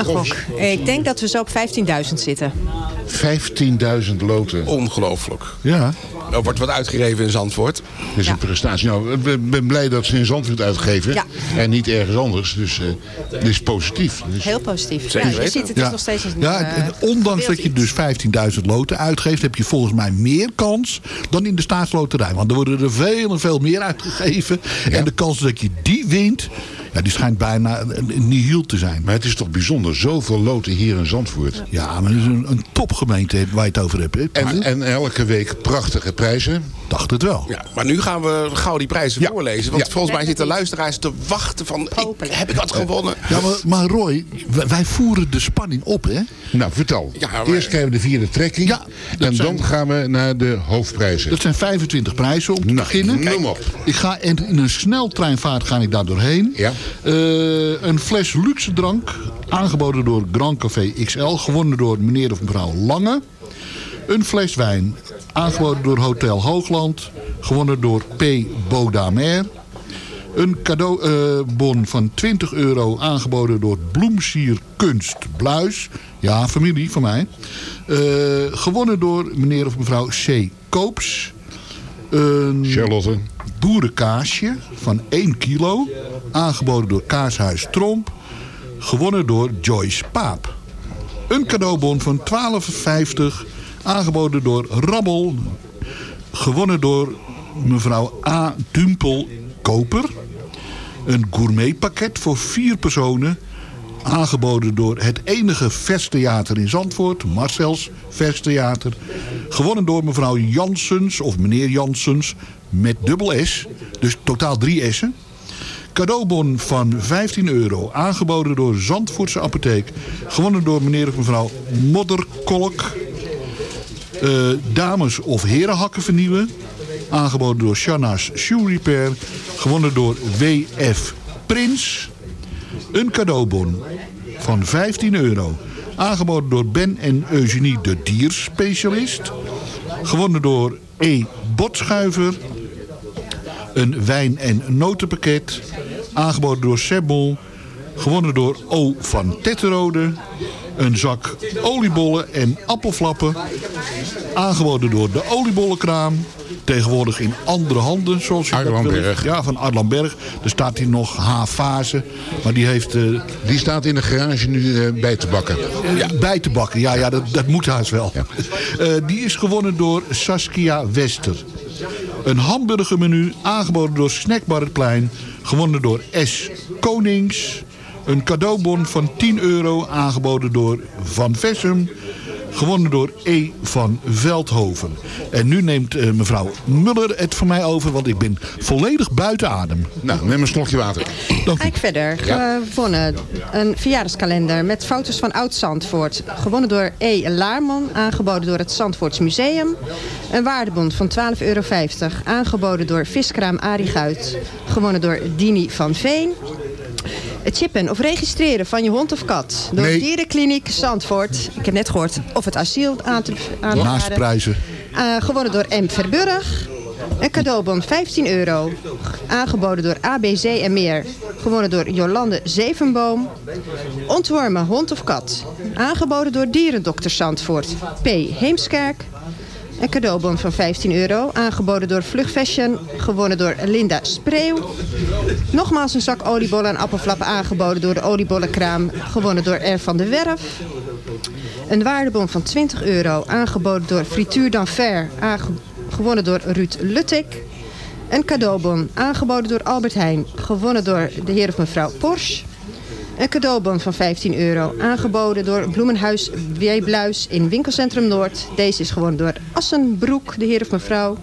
Speaker 10: gok. Ik denk dat we zo op 15.000 zitten.
Speaker 9: 15.000 loten.
Speaker 7: Ongelooflijk.
Speaker 11: Ja.
Speaker 7: Er wordt wat uitgegeven in Zandvoort.
Speaker 9: Dat is een prestatie. Nou, ik ben blij dat ze in Zandvoort uitgeven.
Speaker 10: Ja.
Speaker 9: En niet ergens anders. Dus eh dit is positief. Dus,
Speaker 10: Heel positief.
Speaker 7: Zeker
Speaker 10: ja, je
Speaker 7: weten.
Speaker 10: ziet, het is
Speaker 11: Ja.
Speaker 10: nog steeds een
Speaker 11: Ja,
Speaker 10: eh,
Speaker 11: en ondanks dat je dus 15.000 loten uitgeeft, heb je volgens mij meer kans dan in de staatsloterij. Want er worden er veel en veel meer uitgegeven. En de kans dat je die wint, ja, die schijnt bijna nihil te zijn.
Speaker 9: maar het is toch bijzonder. Zoveel loten hier in Zandvoort.
Speaker 11: Ja, maar het is een, een topgemeente waar je het over hebt. hè?
Speaker 9: En, en elke week prachtige prijzen.
Speaker 11: dacht het wel.
Speaker 7: Ja, maar nu gaan we gauw die prijzen
Speaker 9: Ja.
Speaker 7: voorlezen. Want
Speaker 9: Ja.
Speaker 7: volgens mij zitten luisteraars te wachten van... Ik, heb ik wat gewonnen?
Speaker 11: Ja, maar, maar Roy, wij, wij voeren de spanning op, hè?
Speaker 9: Nou, vertel.
Speaker 7: Ja, maar-
Speaker 9: Eerst krijgen we de vierde trekking.
Speaker 11: Ja,
Speaker 9: en
Speaker 11: zijn-
Speaker 9: dan gaan we naar de hoofdprijzen.
Speaker 11: Dat zijn 25 prijzen om te
Speaker 9: Nou,
Speaker 11: beginnen.
Speaker 9: noem op.
Speaker 11: Ik ga in, in een sneltreinvaart ga ik daar doorheen.
Speaker 9: Ja.
Speaker 11: Eh, een fles luxe drank, aangeboden door Grand Café XL, gewonnen door meneer of mevrouw Lange. Een fles wijn, aangeboden door Hotel Hoogland, gewonnen door P. Baudamer. Een cadeaubon van 20 euro, aangeboden door Bloemsier Kunst Bluis. Ja, familie van mij. Eh, gewonnen door meneer of mevrouw C. Koops. Een
Speaker 9: Charlotte.
Speaker 11: Boerenkaasje van 1 kilo. Aangeboden door Kaashuis Tromp. Gewonnen door Joyce Paap. Een cadeaubon van 12,50. Aangeboden door Rabbel. Gewonnen door mevrouw A. Dumpel Koper. Een gourmetpakket voor vier personen. Aangeboden door het enige verstheater in Zandvoort. Marcels Verstheater. Gewonnen door mevrouw Jansens of meneer Jansens met dubbel S. Dus totaal drie S'en. Cadeaubon van 15 euro. Aangeboden door Zandvoortse Apotheek. Gewonnen door meneer of mevrouw Modderkolk. Eh, dames of herenhakken vernieuwen. Aangeboden door Shanna's Shoe Repair. Gewonnen door WF Prins. Een cadeaubon van 15 euro. Aangeboden door Ben en Eugenie de dierspecialist. Gewonnen door E. Botschuiver. Een wijn- en notenpakket. Aangeboden door Sebel. Gewonnen door O. van Tetterode. Een zak oliebollen en appelflappen. Aangeboden door de oliebollenkraam. Tegenwoordig in andere handen, zoals.
Speaker 9: Arlandberg.
Speaker 11: Ja, van Arlandberg. Er staat hier nog H-fase. Maar die heeft... eh,
Speaker 9: Die staat in de garage nu eh, bij te bakken.
Speaker 11: ja, bij te bakken. Ja, ja dat, dat moet haast wel. Eh, die is gewonnen door Saskia Wester. Een hamburgermenu aangeboden door Snackbar het Plein. Gewonnen door S. Konings. Een cadeaubon van 10 euro aangeboden door Van Vessum. Gewonnen door E. van Veldhoven. En nu neemt eh, mevrouw Muller het van mij over, want ik ben volledig buiten adem.
Speaker 9: Nou, neem een slokje water.
Speaker 11: Dank
Speaker 10: Ga ik verder. Gewonnen een verjaardagskalender met foto's van Oud-Zandvoort. Gewonnen door E. Laarman, aangeboden door het Zandvoorts Museum. Een waardebon van 12,50 euro, aangeboden door Viskraam Arie Guit. Gewonnen door Dini van Veen. Het chippen of registreren van je hond of kat door
Speaker 11: Nee.
Speaker 10: Dierenkliniek Zandvoort. Ik heb net gehoord of het asiel aan te, aan te
Speaker 11: Naast
Speaker 10: raden.
Speaker 11: prijzen.
Speaker 10: Eh, gewonnen door M. Verburg. Een cadeaubon 15 euro. Aangeboden door ABC en meer. Gewonnen door Jolande Zevenboom. Ontwormen hond of kat. Aangeboden door Dierendokter Zandvoort. P. Heemskerk. Een cadeaubon van 15 euro. Aangeboden door Vlug Fashion. Gewonnen door Linda Spreeuw. Nogmaals een zak oliebollen en appelflappen aangeboden door de oliebollenkraam. Gewonnen door R. van de Werf. Een waardebon van 20 euro, aangeboden door Frituur d'Anfer, gewonnen door Ruud Luttik. Een cadeaubon, aangeboden door Albert Heijn, gewonnen door de heer of mevrouw Porsche. Een cadeaubon van 15 euro, aangeboden door Bloemenhuis Weebluis in Winkelcentrum Noord. Deze is gewonnen door Assenbroek, de heer of mevrouw.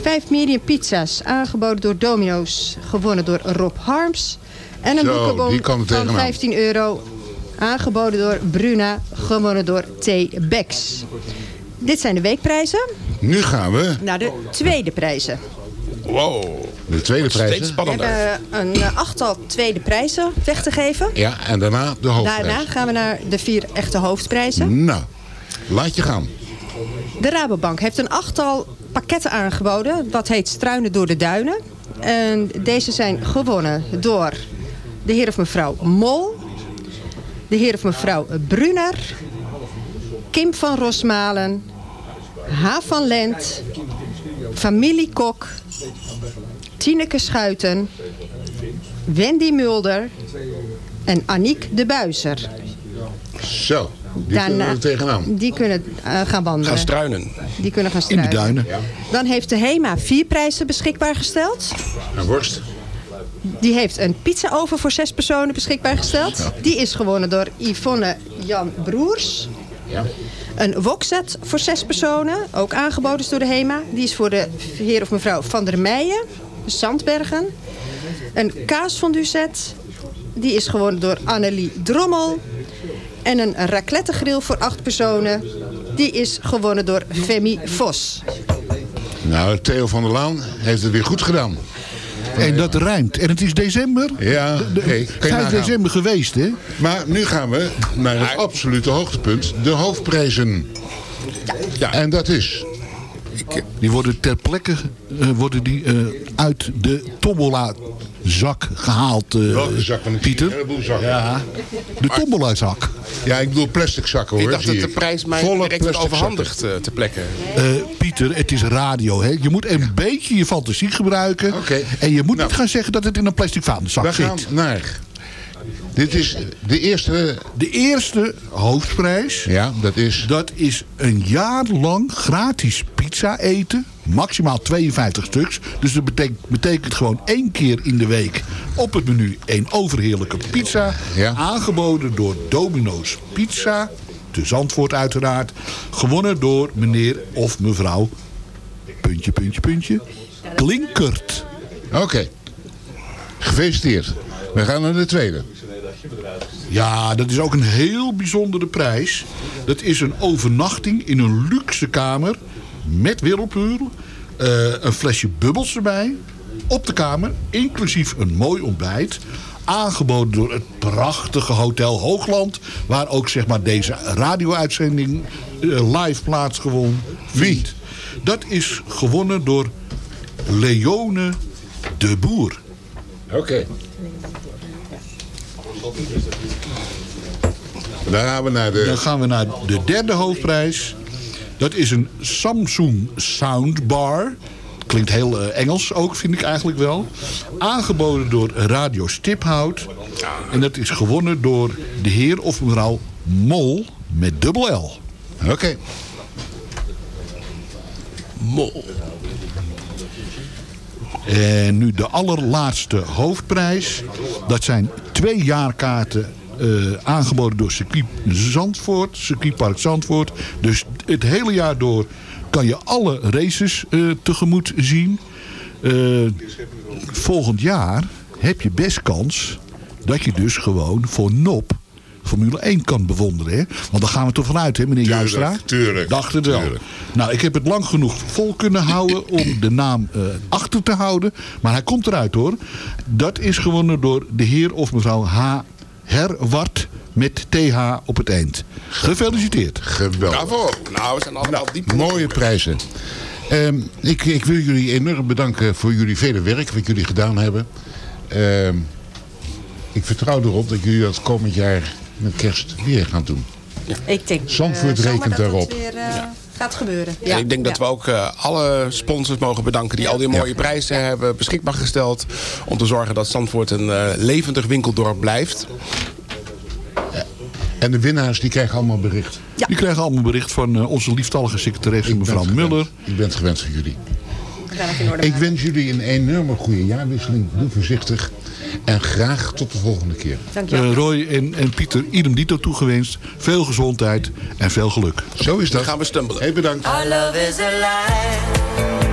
Speaker 10: Vijf medium pizza's, aangeboden door Domino's, gewonnen door Rob Harms. En een
Speaker 9: Zo,
Speaker 10: boekenbon van
Speaker 9: tegenaan.
Speaker 10: 15 euro, aangeboden door Bruna, gewonnen door T. Becks. Dit zijn de weekprijzen.
Speaker 9: Nu gaan we
Speaker 10: Naar de tweede prijzen.
Speaker 7: Wow.
Speaker 9: de tweede
Speaker 7: Steeds
Speaker 9: prijs.
Speaker 10: We hebben een eh, achttal tweede prijzen weg te geven.
Speaker 9: Ja, en daarna de hoofdprijs.
Speaker 10: Daarna gaan we naar de vier echte hoofdprijzen.
Speaker 9: Nou, laat je gaan.
Speaker 10: De Rabobank heeft een achttal pakketten aangeboden. Dat heet Struinen door de Duinen. En deze zijn gewonnen door de heer of mevrouw Mol. De heer of mevrouw Brunner. Kim van Rosmalen. H. van Lent. Familie Kok. Tineke Schuiten. Wendy Mulder. En Aniek de Buizer.
Speaker 9: Zo, die kunnen er tegenaan.
Speaker 10: die kunnen eh, gaan wandelen.
Speaker 7: Gaan struinen.
Speaker 10: Die kunnen gaan
Speaker 11: In de
Speaker 10: struinen.
Speaker 11: duinen.
Speaker 10: Dan heeft de HEMA vier prijzen beschikbaar gesteld.
Speaker 9: En worst.
Speaker 10: Die heeft een pizza-oven voor zes personen beschikbaar gesteld. Die is gewonnen door Yvonne Jan Broers.
Speaker 9: Ja.
Speaker 10: Een wokset voor zes personen, ook aangeboden is door de HEMA. Die is voor de heer of mevrouw Van der Meijen, Zandbergen. Een kaasfondue set, die is gewonnen door Annelie Drommel. En een raclette grill voor acht personen, die is gewonnen door Femi Vos.
Speaker 9: Nou, Theo van der Laan heeft het weer goed gedaan.
Speaker 11: En dat rijmt. En het is december.
Speaker 9: Ja,
Speaker 11: De- de-
Speaker 9: hey, kan je
Speaker 11: 5
Speaker 9: nagaan.
Speaker 11: december geweest, hè?
Speaker 9: Maar nu gaan we naar het absolute hoogtepunt. De hoofdprijzen.
Speaker 7: Ja.
Speaker 9: En dat is...
Speaker 11: Die worden ter plekke eh, worden die, eh, uit de tombola-zak gehaald, eh,
Speaker 9: Welke zak? Want ik zie
Speaker 11: Pieter.
Speaker 9: een heleboel zakken.
Speaker 11: Ja, de tombola-zak.
Speaker 9: Ja, ik bedoel plastic zakken hoor.
Speaker 7: Ik dacht
Speaker 9: zie
Speaker 7: dat de prijs mij
Speaker 9: Volle
Speaker 7: direct werd
Speaker 9: plastic
Speaker 7: overhandigd eh, ter plekke.
Speaker 11: Eh, Pieter, het is radio. Hè? Je moet een beetje je fantasie gebruiken.
Speaker 9: Oké.
Speaker 11: En je moet
Speaker 9: Nou.
Speaker 11: niet gaan zeggen dat het in een plastic vaandenzak
Speaker 9: We
Speaker 11: zit.
Speaker 9: gaan naar... Dit is de eerste...
Speaker 11: De eerste hoofdprijs,
Speaker 9: Ja, dat is...
Speaker 11: dat is een jaar lang gratis pizza eten. Maximaal 52 stuks. Dus dat betekent, betekent gewoon één keer in de week op het menu een overheerlijke pizza.
Speaker 9: Ja.
Speaker 11: Aangeboden door Domino's Pizza. De Zandvoort uiteraard. Gewonnen door meneer of mevrouw... Puntje, puntje, puntje. Klinkert.
Speaker 9: Oké. Gefeliciteerd. We gaan naar de tweede.
Speaker 11: Ja, dat is ook een heel bijzondere prijs. Dat is een overnachting in een luxe kamer met whirlpool. eh, een flesje bubbels erbij. Op de kamer, inclusief een mooi ontbijt. Aangeboden door het prachtige Hotel Hoogland. Waar ook zeg maar, deze radio-uitzending eh, live plaatsgewonnen vindt. Dat is gewonnen door Leone de Boer.
Speaker 9: Oké. Dan gaan we naar de...
Speaker 11: Dan gaan we naar de derde hoofdprijs. Dat is een Samsung Soundbar. Klinkt heel eh, Engels ook, vind ik eigenlijk wel. Aangeboden door Radio Stiphout. En dat is gewonnen door de heer of mevrouw Mol met dubbel L.
Speaker 9: Oké.
Speaker 7: Mol.
Speaker 11: En nu de allerlaatste hoofdprijs. Dat zijn twee jaarkaarten eh, aangeboden door circuit Zandvoort, circuitpark Zandvoort. Dus het hele jaar door kan je alle races eh, tegemoet zien. Eh, volgend jaar heb je best kans dat je dus gewoon voor NOP Formule 1 kan bewonderen. Hè? Want daar gaan we toch vanuit, hè, meneer
Speaker 9: Tuurlijk,
Speaker 11: Joustra?
Speaker 9: tuurlijk,
Speaker 11: Dacht het wel.
Speaker 9: tuurlijk.
Speaker 11: Nou, ik heb het lang genoeg vol kunnen houden om de naam eh, achter te houden. Maar hij komt eruit hoor. Dat is gewonnen door de heer of mevrouw H. Herwart met TH op het eind. Gefeliciteerd.
Speaker 9: Geweldig.
Speaker 7: Bravo. Nou, we zijn allemaal diep.
Speaker 9: Mooie prijzen. Ehm, ik, ik wil jullie enorm bedanken voor jullie vele werk wat jullie gedaan hebben. Ehm, ik vertrouw erop dat jullie dat komend jaar met kerst weer gaan doen.
Speaker 10: Ik denk
Speaker 9: Zandvoort
Speaker 10: zomaar
Speaker 9: rekent
Speaker 10: dat
Speaker 9: daarop.
Speaker 10: het weer eh, gaat gebeuren.
Speaker 7: En ik denk dat we ook eh, alle sponsors mogen bedanken die al die mooie prijzen hebben beschikbaar gesteld. Om te zorgen dat Zandvoort een eh, levendig winkeldorp blijft.
Speaker 9: En de winnaars die krijgen allemaal bericht.
Speaker 11: Die krijgen allemaal bericht van eh, onze lieftallige secretaresse mevrouw Muller.
Speaker 9: Ik ben het gewend van jullie. Ik wens jullie een enorme goede jaarwisseling. Doe voorzichtig. En graag tot de volgende keer.
Speaker 11: Eh, Roy en, en Pieter, idem dito toegewenst. Veel gezondheid en veel geluk.
Speaker 9: Zo is dat.
Speaker 7: gaan we stumbelen.
Speaker 9: Hey, bedankt.
Speaker 12: Our love is a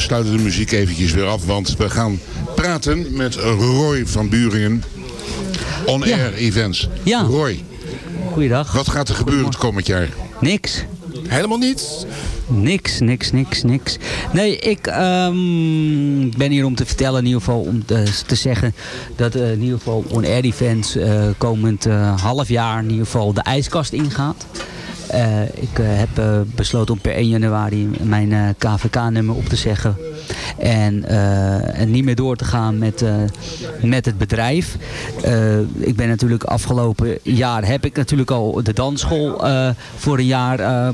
Speaker 9: sluiten de muziek eventjes weer af, want we gaan praten met Roy van Buringen. On Air Events.
Speaker 13: Ja.
Speaker 9: Roy,
Speaker 13: Goeiedag.
Speaker 9: wat gaat er gebeuren het komend jaar?
Speaker 13: Niks.
Speaker 7: Helemaal niets?
Speaker 13: Niks, niks, niks, niks. Nee, ik ehm, ben hier om te vertellen, in ieder geval om te, te zeggen dat eh, in ieder geval On Air Events eh, komend eh, half jaar in ieder geval de ijskast ingaat. Eh, ik eh, heb eh, besloten om per 1 januari mijn KVK-nummer op te zeggen. En, eh, en niet meer door te gaan met, eh, met het bedrijf. Eh, ik ben natuurlijk afgelopen jaar heb ik natuurlijk al de dansschool voor een jaar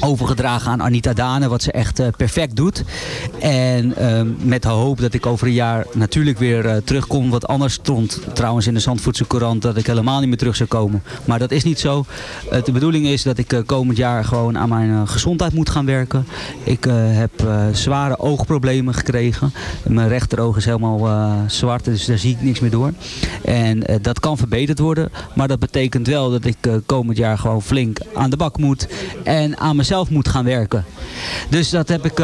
Speaker 13: overgedragen aan Anita Dane. Wat ze echt perfect doet. En met de hoop dat ik over een jaar natuurlijk weer terugkom. Wat anders stond trouwens in de Zandvoortse Courant dat ik helemaal niet meer terug zou komen. Maar dat is niet zo. De bedoeling is dat ik komend jaar gewoon aan mijn gezondheid moet gaan werken. Ik heb zware oogproblemen gekregen. Mijn rechteroog is helemaal eh, zwart, dus daar zie ik niks meer door. En eh, dat kan verbeterd worden. Maar dat betekent wel dat ik eh, komend jaar gewoon flink aan de bak moet. En aan mezelf moet gaan werken. Dus dat heb ik...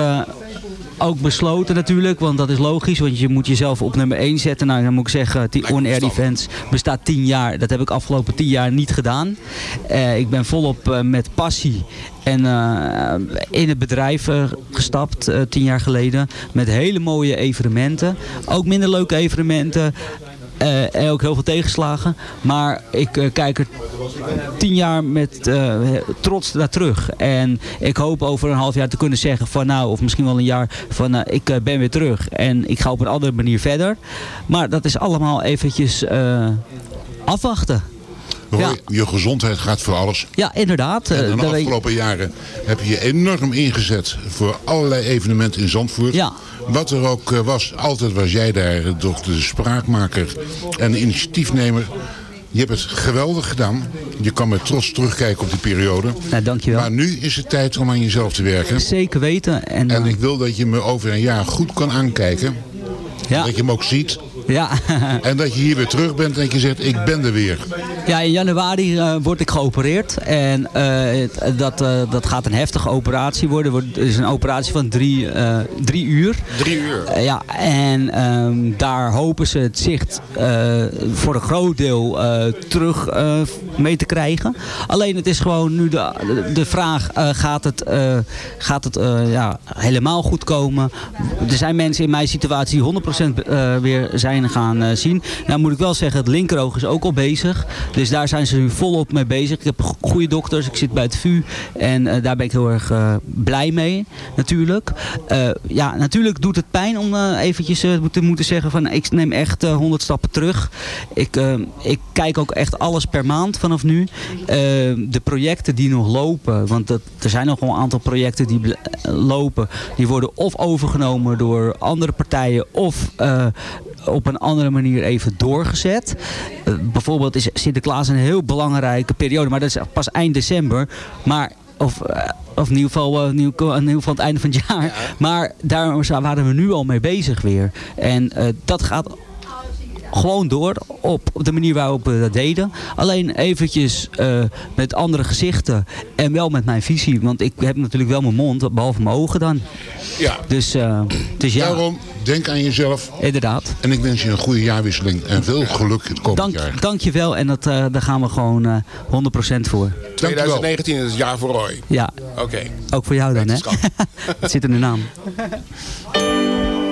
Speaker 13: ook besloten natuurlijk, want dat is logisch, want je moet jezelf op nummer 1 zetten. Nou, dan moet ik zeggen, die on-air events bestaat 10 jaar. Dat heb ik afgelopen 10 jaar niet gedaan. Eh, ik ben volop eh, met passie en eh, in het bedrijf gestapt, eh, 10 jaar geleden. Met hele mooie evenementen. Ook minder leuke evenementen. Eh, en ook heel veel tegenslagen. Maar ik eh, kijk er tien jaar met eh, trots naar terug. En ik hoop over een half jaar te kunnen zeggen van nou, of misschien wel een jaar, van eh, ik eh, ben weer terug. En ik ga op een andere manier verder. Maar dat is allemaal eventjes eh, afwachten.
Speaker 9: Roy, je gezondheid gaat voor alles.
Speaker 13: Ja, inderdaad. eh,
Speaker 9: En de
Speaker 13: dat weet-
Speaker 9: afgelopen jaren heb je je enorm ingezet voor allerlei evenementen in Zandvoort.
Speaker 13: Ja.
Speaker 9: Wat er ook eh, was, altijd was jij daar eh, toch de spraakmaker en de initiatiefnemer. Je hebt het geweldig gedaan. Je kan met trots terugkijken op die periode.
Speaker 13: Nou, dankjewel.
Speaker 9: Maar nu is het tijd om aan jezelf te werken.
Speaker 13: Zeker weten. En,
Speaker 9: En
Speaker 13: eh,
Speaker 9: ik wil dat je me over een jaar goed kan aankijken.
Speaker 13: Ja.
Speaker 9: Dat je hem ook ziet.
Speaker 13: Ja.
Speaker 9: En dat je hier weer terug bent en dat je zegt, ik ben er weer.
Speaker 13: Ja, in januari eh, word ik geopereerd. En eh, het- dat, eh, dat gaat een heftige operatie worden. Het is een operatie van drie, eh, drie uur.
Speaker 7: Drie uur?
Speaker 13: Eh, ja, en ehm, daar hopen ze het zicht eh, voor een groot deel eh, terug eh, mee te krijgen. Alleen het is gewoon nu de, de vraag, eh, gaat het, eh, gaat het eh, ja, helemaal goed komen? Er zijn mensen in mijn situatie die 100% eh, weer zijn gaan eh, zien. Nou moet ik wel zeggen, het linkeroog is ook al bezig. Dus daar zijn ze nu volop mee bezig. Ik heb go- goede dokters, ik zit bij het VU en eh, daar ben ik heel erg eh, blij mee natuurlijk. Ja, natuurlijk doet het pijn om eventjes te moeten zeggen van ik neem echt eh, 100 stappen terug. Ik, ik kijk ook echt alles per maand vanaf nu. De projecten die nog lopen, want dat, er zijn nog wel een aantal projecten die lopen, die worden of overgenomen door andere partijen of op een andere manier even doorgezet. Eh, bijvoorbeeld is Sinterklaas een heel belangrijke periode, maar dat is pas eind december. Maar of, eh, of in ieder geval, eh, ieder geval het einde van het jaar. Maar daar waren we nu al mee bezig weer. En dat gaat gewoon door op de manier waarop we dat deden. Alleen eventjes eh, met andere gezichten en wel met mijn visie. Want ik heb natuurlijk wel mijn mond, behalve mijn ogen dan.
Speaker 9: Ja.
Speaker 13: Dus, eh, dus ja.
Speaker 9: Daarom, denk aan jezelf.
Speaker 13: Inderdaad.
Speaker 9: En ik wens je een goede jaarwisseling en veel geluk het komend jaar.
Speaker 13: Dank, dank je wel en dat, eh, daar gaan we gewoon eh 100% voor.
Speaker 7: 2019 is het jaar voor Roy.
Speaker 13: Ja,
Speaker 7: Oké.
Speaker 13: ook voor jou dan hè. Het zit in de naam.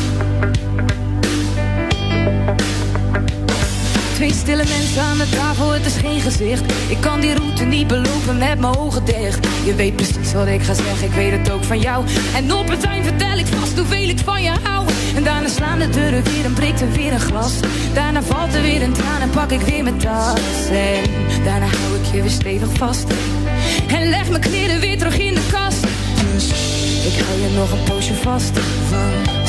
Speaker 14: Twee stille mensen aan de tafel, het is geen gezicht. Ik kan die route niet belopen met mijn ogen dicht. Je weet precies wat ik ga zeggen, ik weet het ook van jou. En op het eind vertel ik vast hoeveel ik van je hou. En daarna slaan de deuren weer en breekt er weer een glas. Daarna valt er weer een traan en pak ik weer mijn tas. En daarna hou ik je weer stevig vast. En leg mijn kleren weer terug in de kast. Dus ik hou je nog een poosje vast.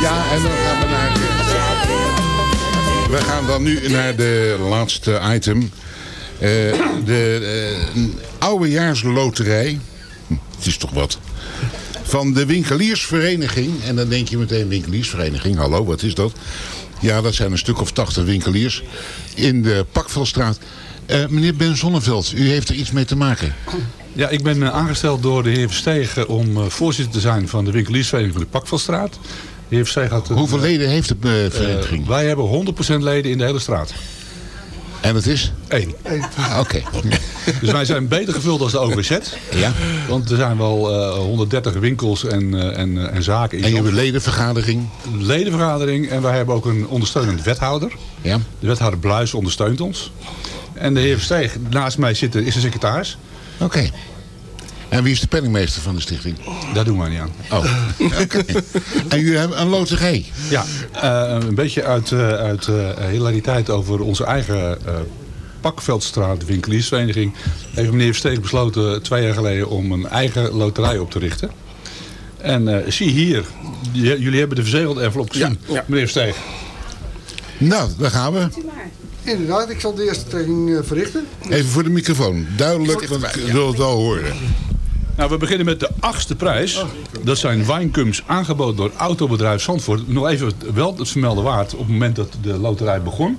Speaker 9: Ja, en dan gaan we naar. We gaan dan nu naar de laatste item. Eh, de uh, oudejaarsloterij. Hm, Het is toch wat. Van de winkeliersvereniging. En dan denk je meteen winkeliersvereniging. Hallo, wat is dat? Ja, dat zijn een stuk of tachtig winkeliers. In de Pakvelstraat. Eh, meneer Ben Zonneveld, u heeft er iets mee te maken.
Speaker 15: Ja, ik ben eh, aangesteld door de heer Verstegen om eh, voorzitter te zijn van de winkeliersvereniging van de Pakvelstraat. De heer Verstegen had een,
Speaker 9: Hoeveel leden heeft de vereniging?
Speaker 15: wij hebben 100% leden in de hele straat.
Speaker 9: En dat is?
Speaker 15: Eén.
Speaker 9: Oké.
Speaker 15: Dus wij zijn beter gevuld als de OVZ.
Speaker 9: Ja.
Speaker 15: Want er zijn wel eh, 130 winkels en, eh, en, eh, en zaken. in
Speaker 9: En je hebt een ledenvergadering.
Speaker 15: ledenvergadering. En wij hebben ook een ondersteunend wethouder.
Speaker 9: Ja.
Speaker 15: De wethouder Bluis ondersteunt ons. En de heer Versteeg, naast mij zit, is de secretaris.
Speaker 9: Oké. En wie is de penningmeester van de stichting?
Speaker 15: Daar doen wij niet aan.
Speaker 9: Oh, oké. En jullie hebben een loterij?
Speaker 15: Ja, eh, een beetje uit, eh, uit eh, hilariteit over onze eigen eh Pakveldstraat winkeliersvereniging... heeft meneer Versteeg besloten twee jaar geleden om een eigen loterij op te richten. En eh, zie hier, jullie hebben de verzegelde envelop gezien, meneer Versteeg.
Speaker 9: Nou, daar gaan we.
Speaker 16: Inderdaad, ik zal de eerste trekking eh, verrichten.
Speaker 9: Even voor de microfoon. Duidelijk, want ik wil het wel horen.
Speaker 15: Nou, we beginnen met de achtste prijs. Dat zijn wijnkums aangeboden door autobedrijf Zandvoort. Nog even wel het vermelden waard op het moment dat de loterij begon.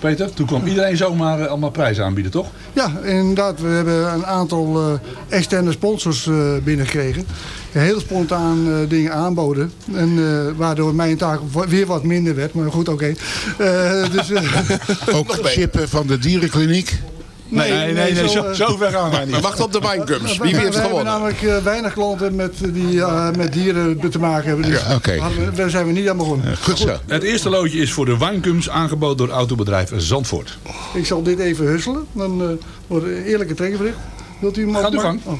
Speaker 15: Peter, toen kwam iedereen zomaar eh, allemaal prijzen aanbieden, toch?
Speaker 16: Ja, inderdaad. We hebben een aantal eh, externe sponsors eh, binnengekregen. Heel spontaan eh, dingen aanboden. En eh, waardoor mijn taak weer wat minder werd. Maar goed, oké. Eh, dus,
Speaker 9: Ook chippen van de dierenkliniek?
Speaker 15: Nee, nee, nee, nee, zo,
Speaker 16: eh,
Speaker 15: zo ver gaan wij niet.
Speaker 7: Maar wacht op de wijnkums. Wie heeft
Speaker 16: wij hebben
Speaker 7: gewonnen?
Speaker 16: namelijk eh, weinig klanten met, die eh, met dieren te maken hebben. Dus
Speaker 9: Ja,
Speaker 16: we- daar zijn we niet aan begonnen.
Speaker 9: Goed zo.
Speaker 15: Het eerste loodje is voor de wijnkums aangeboden door autobedrijf Zandvoort.
Speaker 16: Ik zal dit even husselen. Dan eh, wordt een eerlijke trekking. Wilt u hem
Speaker 15: Ga uw
Speaker 16: opmaken?
Speaker 15: gang.
Speaker 16: Oh.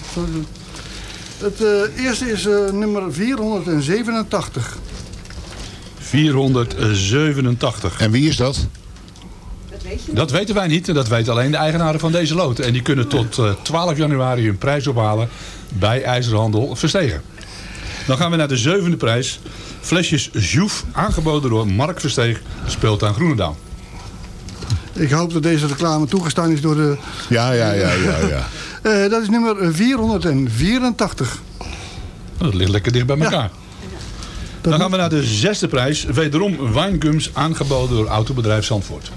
Speaker 16: Het eh, eerste is eh, nummer 487.
Speaker 15: 487.
Speaker 9: En wie is dat?
Speaker 15: Dat weten wij niet en dat weten alleen de eigenaren van deze loten. En die kunnen tot eh, 12 januari hun prijs ophalen bij IJzerhandel Verstegen. Dan gaan we naar de zevende prijs. Flesjes Joef, aangeboden door Mark Versteeg, speelt aan Groenendaal.
Speaker 16: Ik hoop dat deze reclame toegestaan is door de...
Speaker 9: Ja, ja, ja, ja, ja.
Speaker 16: Eh, dat is nummer 484.
Speaker 15: Dat ligt lekker dicht bij elkaar. Dan gaan we naar de zesde prijs. Wederom wijngums, aangeboden door autobedrijf Zandvoort.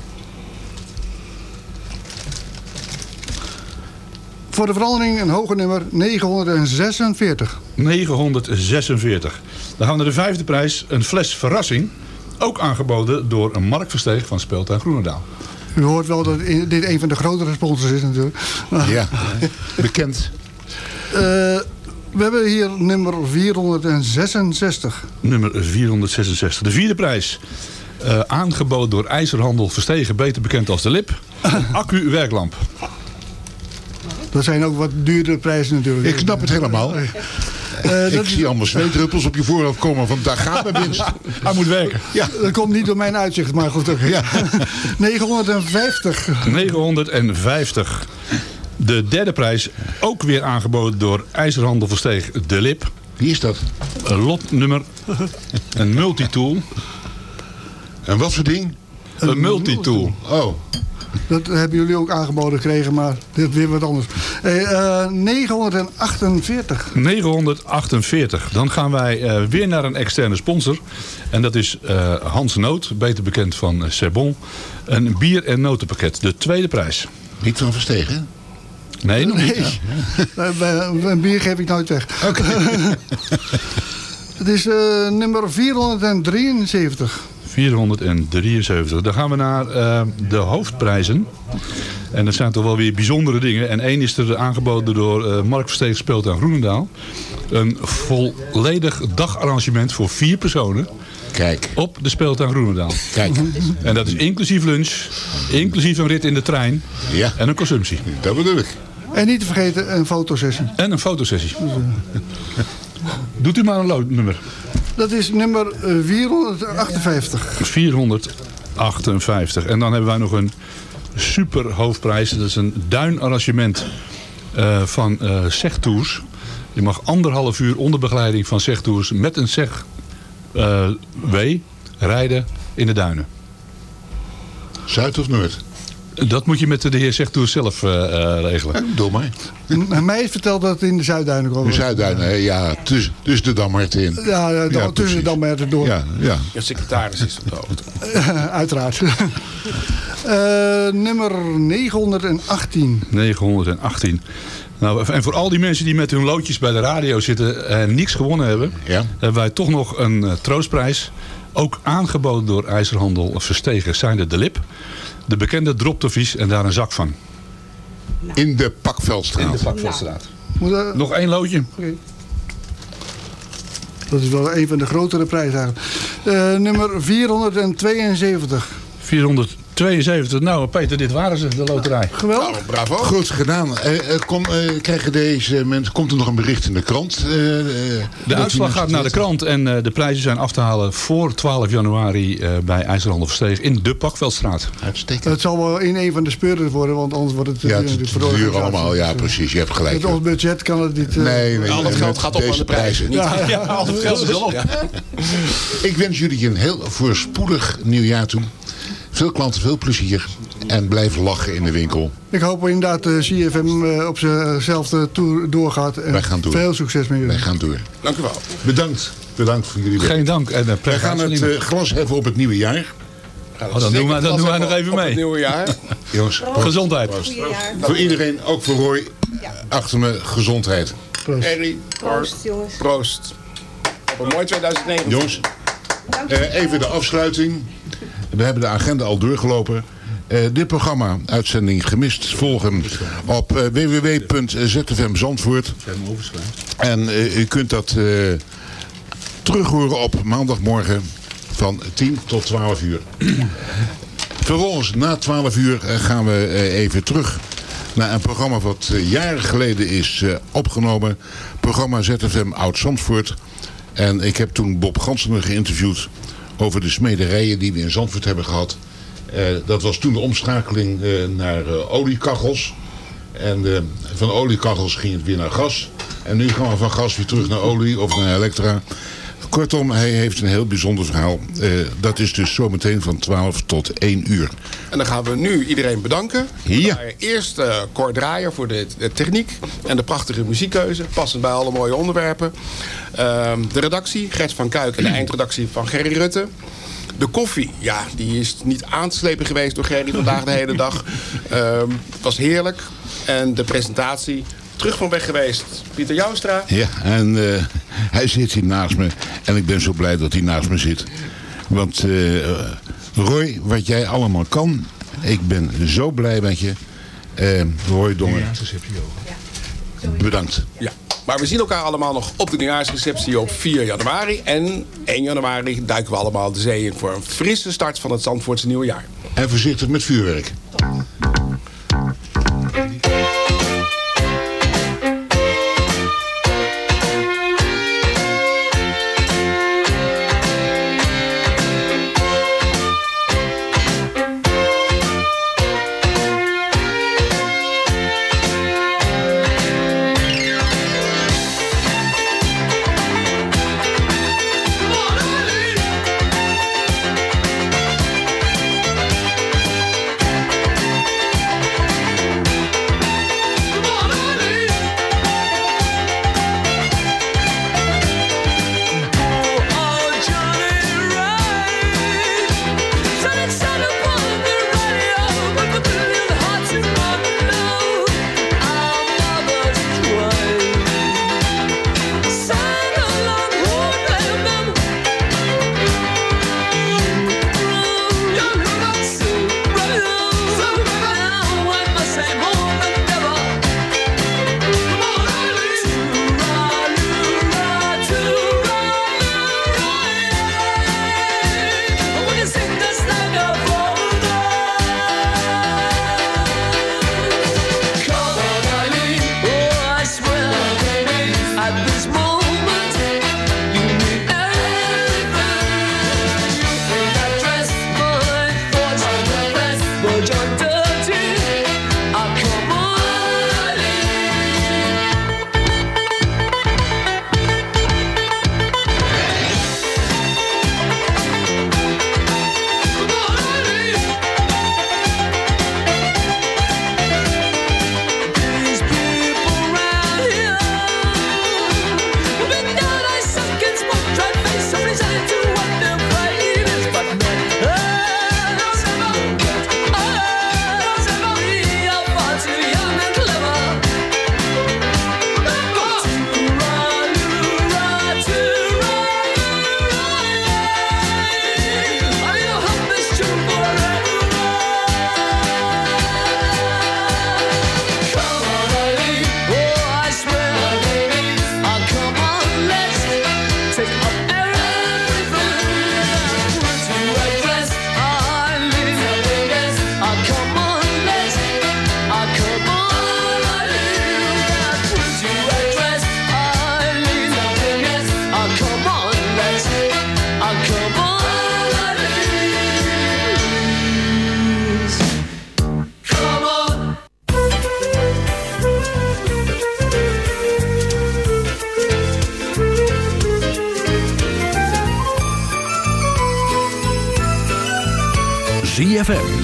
Speaker 16: Voor de verandering een hoger nummer 946.
Speaker 15: 946. Dan gaan we naar de vijfde prijs. Een fles verrassing. Ook aangeboden door een Mark Versteeg van Speeltuin Groenendaal.
Speaker 16: U hoort wel dat dit een van de grotere sponsors is natuurlijk.
Speaker 9: Ja, bekend.
Speaker 16: Eh, we hebben hier nummer 466.
Speaker 15: Nummer 466. De vierde prijs. eh, aangeboden door IJzerhandel Verstegen, beter bekend als de Lip. Accu-werklamp.
Speaker 16: Dat zijn ook wat duurdere prijzen natuurlijk.
Speaker 9: Ik snap het helemaal.
Speaker 16: Eh,
Speaker 9: ik
Speaker 16: dat is-
Speaker 9: zie allemaal zweetruppels op je voorhoofd komen, want daar gaat mijn winst.
Speaker 15: Hij moet werken.
Speaker 9: Ja.
Speaker 16: Dat komt niet door mijn uitzicht, maar goed. oké.
Speaker 9: Ja.
Speaker 16: 950.
Speaker 15: 950. De derde prijs, ook weer aangeboden door IJzerhandel Versteeg, de Lip.
Speaker 9: Wie is dat?
Speaker 15: Een lotnummer. Een multitool.
Speaker 9: En wat voor ding?
Speaker 15: Een multitool.
Speaker 9: Oh,
Speaker 16: Dat hebben jullie ook aangeboden gekregen, maar dit is weer wat anders. Eh, eh, 948.
Speaker 15: 948. Dan gaan wij eh, weer naar een externe sponsor. En dat is eh, Hans Noot, beter bekend van uh, Sebon. Een bier- en notenpakket. De tweede prijs.
Speaker 9: niet van Verstegen?
Speaker 15: Nee, nog niet.
Speaker 16: Nee. Eh, bij- Een bier geef ik nooit weg.
Speaker 9: Oké.
Speaker 16: Het is eh, nummer 473.
Speaker 15: 473. Dan gaan we naar eh, de hoofdprijzen. En dat zijn toch wel weer bijzondere dingen. En één is er aangeboden door eh, Mark Versteeg speelt aan Groenendaal. Een volledig dagarrangement voor vier personen.
Speaker 9: Kijk.
Speaker 15: Op de speeltuin Groenendaal.
Speaker 9: Kijk.
Speaker 15: En dat is inclusief lunch, inclusief een rit in de trein
Speaker 9: Ja.
Speaker 15: en een consumptie.
Speaker 9: Dat bedoel ik.
Speaker 16: En niet te vergeten een fotosessie.
Speaker 15: En een fotosessie. Doet u maar een loodnummer.
Speaker 16: Dat is nummer eh, 458.
Speaker 15: 458. En dan hebben wij nog een super hoofdprijs. Dat is een duinarrangement eh, van eh Zegtours. Je mag anderhalf uur onder begeleiding van Zegtours met een Zeg eh, W rijden in de duinen.
Speaker 9: Zuid of Noord?
Speaker 15: Dat moet je met de heer Zegtours zelf eh, eh, regelen.
Speaker 9: Doe
Speaker 16: Mij is verteld dat het in de Zuidduinen komt.
Speaker 9: De Zuidduinen, ja, tussen, tussen de Damherten in.
Speaker 16: Ja, ja, tussen
Speaker 9: precies.
Speaker 16: dan maar door.
Speaker 9: Ja, ja.
Speaker 7: De secretaris is op de hoogte.
Speaker 16: Uiteraard. Eh, nummer 918.
Speaker 15: 918. Nou, en voor al die mensen die met hun loodjes bij de radio zitten en niks gewonnen hebben,
Speaker 9: Ja.
Speaker 15: hebben wij toch nog een troostprijs. Ook aangeboden door IJzerhandel Verstegen zijn de Lip. De bekende droptovies en daar een zak van.
Speaker 9: In de Pakveldstraat.
Speaker 15: In de Pakveldstraat.
Speaker 16: Moet dat-
Speaker 15: Nog één loodje.
Speaker 16: Oké. Dat is wel een van de grotere prijzen eigenlijk. Eh, nummer 472.
Speaker 15: 72. Nou, Peter, dit waren ze, de loterij.
Speaker 16: Geweldig.
Speaker 7: Nou, bravo.
Speaker 9: Goed gedaan. Eh, eh, kom, eh, krijgen deze mensen, komt er nog een bericht in de krant? eh,
Speaker 15: De uitslag gaat naar de
Speaker 9: het
Speaker 15: krant en eh, de prijzen zijn af te halen voor 12 januari eh, bij IJzerhandel Versteeg in de Pakveldstraat.
Speaker 9: Uitstekend.
Speaker 16: Het zal wel in een van de speurders worden, want anders wordt het...
Speaker 9: Ja, het duur allemaal. Ja, precies. Je hebt gelijk.
Speaker 16: Met ons budget kan het niet... eh,
Speaker 9: Nee, nee.
Speaker 7: Al dat
Speaker 9: nee,
Speaker 7: geld gaat op aan de prijzen. Niet
Speaker 16: Ja, ja,
Speaker 7: al dat geld is wel op.
Speaker 9: Ik wens jullie een heel voorspoedig nieuwjaar toe. Veel klanten, veel plezier. En blijf lachen in de winkel.
Speaker 16: Ik hoop inderdaad dat CFM eh, op zijnzelfde tour doorgaat. En
Speaker 9: Wij gaan door.
Speaker 16: Veel succes met jullie.
Speaker 9: Wij gaan door.
Speaker 7: Dank u wel.
Speaker 9: Bedankt. Bedankt voor jullie werk.
Speaker 15: Geen dank en uh,
Speaker 9: Wij gaan het eh, glas heffen op het nieuwe jaar.
Speaker 15: Oh, dan doen wij, dan doen wij nog even mee.
Speaker 7: nieuwe jaar.
Speaker 9: Jongens, proost.
Speaker 15: Gezondheid.
Speaker 9: Proost. Voor iedereen, ook voor Roy, achter me gezondheid.
Speaker 7: Harry, proost. Proost. Op een mooi 2009.
Speaker 9: Jongens, eh, even de afsluiting. We hebben de agenda al doorgelopen. Eh, dit programma, uitzending gemist, volgen op eh, www.zfm Zandvoort. En eh, u kunt dat eh terug horen op maandagmorgen van 10 tot 12 uur. Vervolgens, na 12 uur, eh, gaan we eh, even terug naar een programma wat eh, jaren geleden is eh, opgenomen. Programma ZFM Oud Zandvoort. En ik heb toen Bob Gansen geïnterviewd over de smederijen die we in Zandvoort hebben gehad. Eh, dat was toen de omschakeling eh, naar eh, oliekachels. En van oliekachels ging het weer naar gas. En nu gaan we van gas weer terug naar olie of naar elektra. Kortom, hij heeft een heel bijzonder verhaal. Eh, dat is dus zometeen van 12 tot 1 uur.
Speaker 7: En dan gaan we nu iedereen bedanken.
Speaker 9: Ja.
Speaker 7: Eerst eh Cor Draaier voor de, de techniek en de prachtige muziekkeuze. Passend bij alle mooie onderwerpen. Ehm, de redactie, Gert van Kuik en de eindredactie van Gerry Rutte. De koffie, ja, die is niet aan te slepen geweest door Gerry vandaag de hele dag. Ehm, het was heerlijk. En de presentatie, terug van weg geweest, Pieter Joustra.
Speaker 9: Ja, en eh, hij zit hier naast me. En ik ben zo blij dat hij naast me zit. Want eh, Roy, wat jij allemaal kan, ik ben zo blij met je. Eh, Roy Dongen, bedankt.
Speaker 7: Ja. Maar we zien elkaar allemaal nog op de nieuwjaarsreceptie op 4 januari. En 1 januari duiken we allemaal de zee in voor een frisse start van het Zandvoortse nieuwe jaar.
Speaker 9: En voorzichtig met vuurwerk.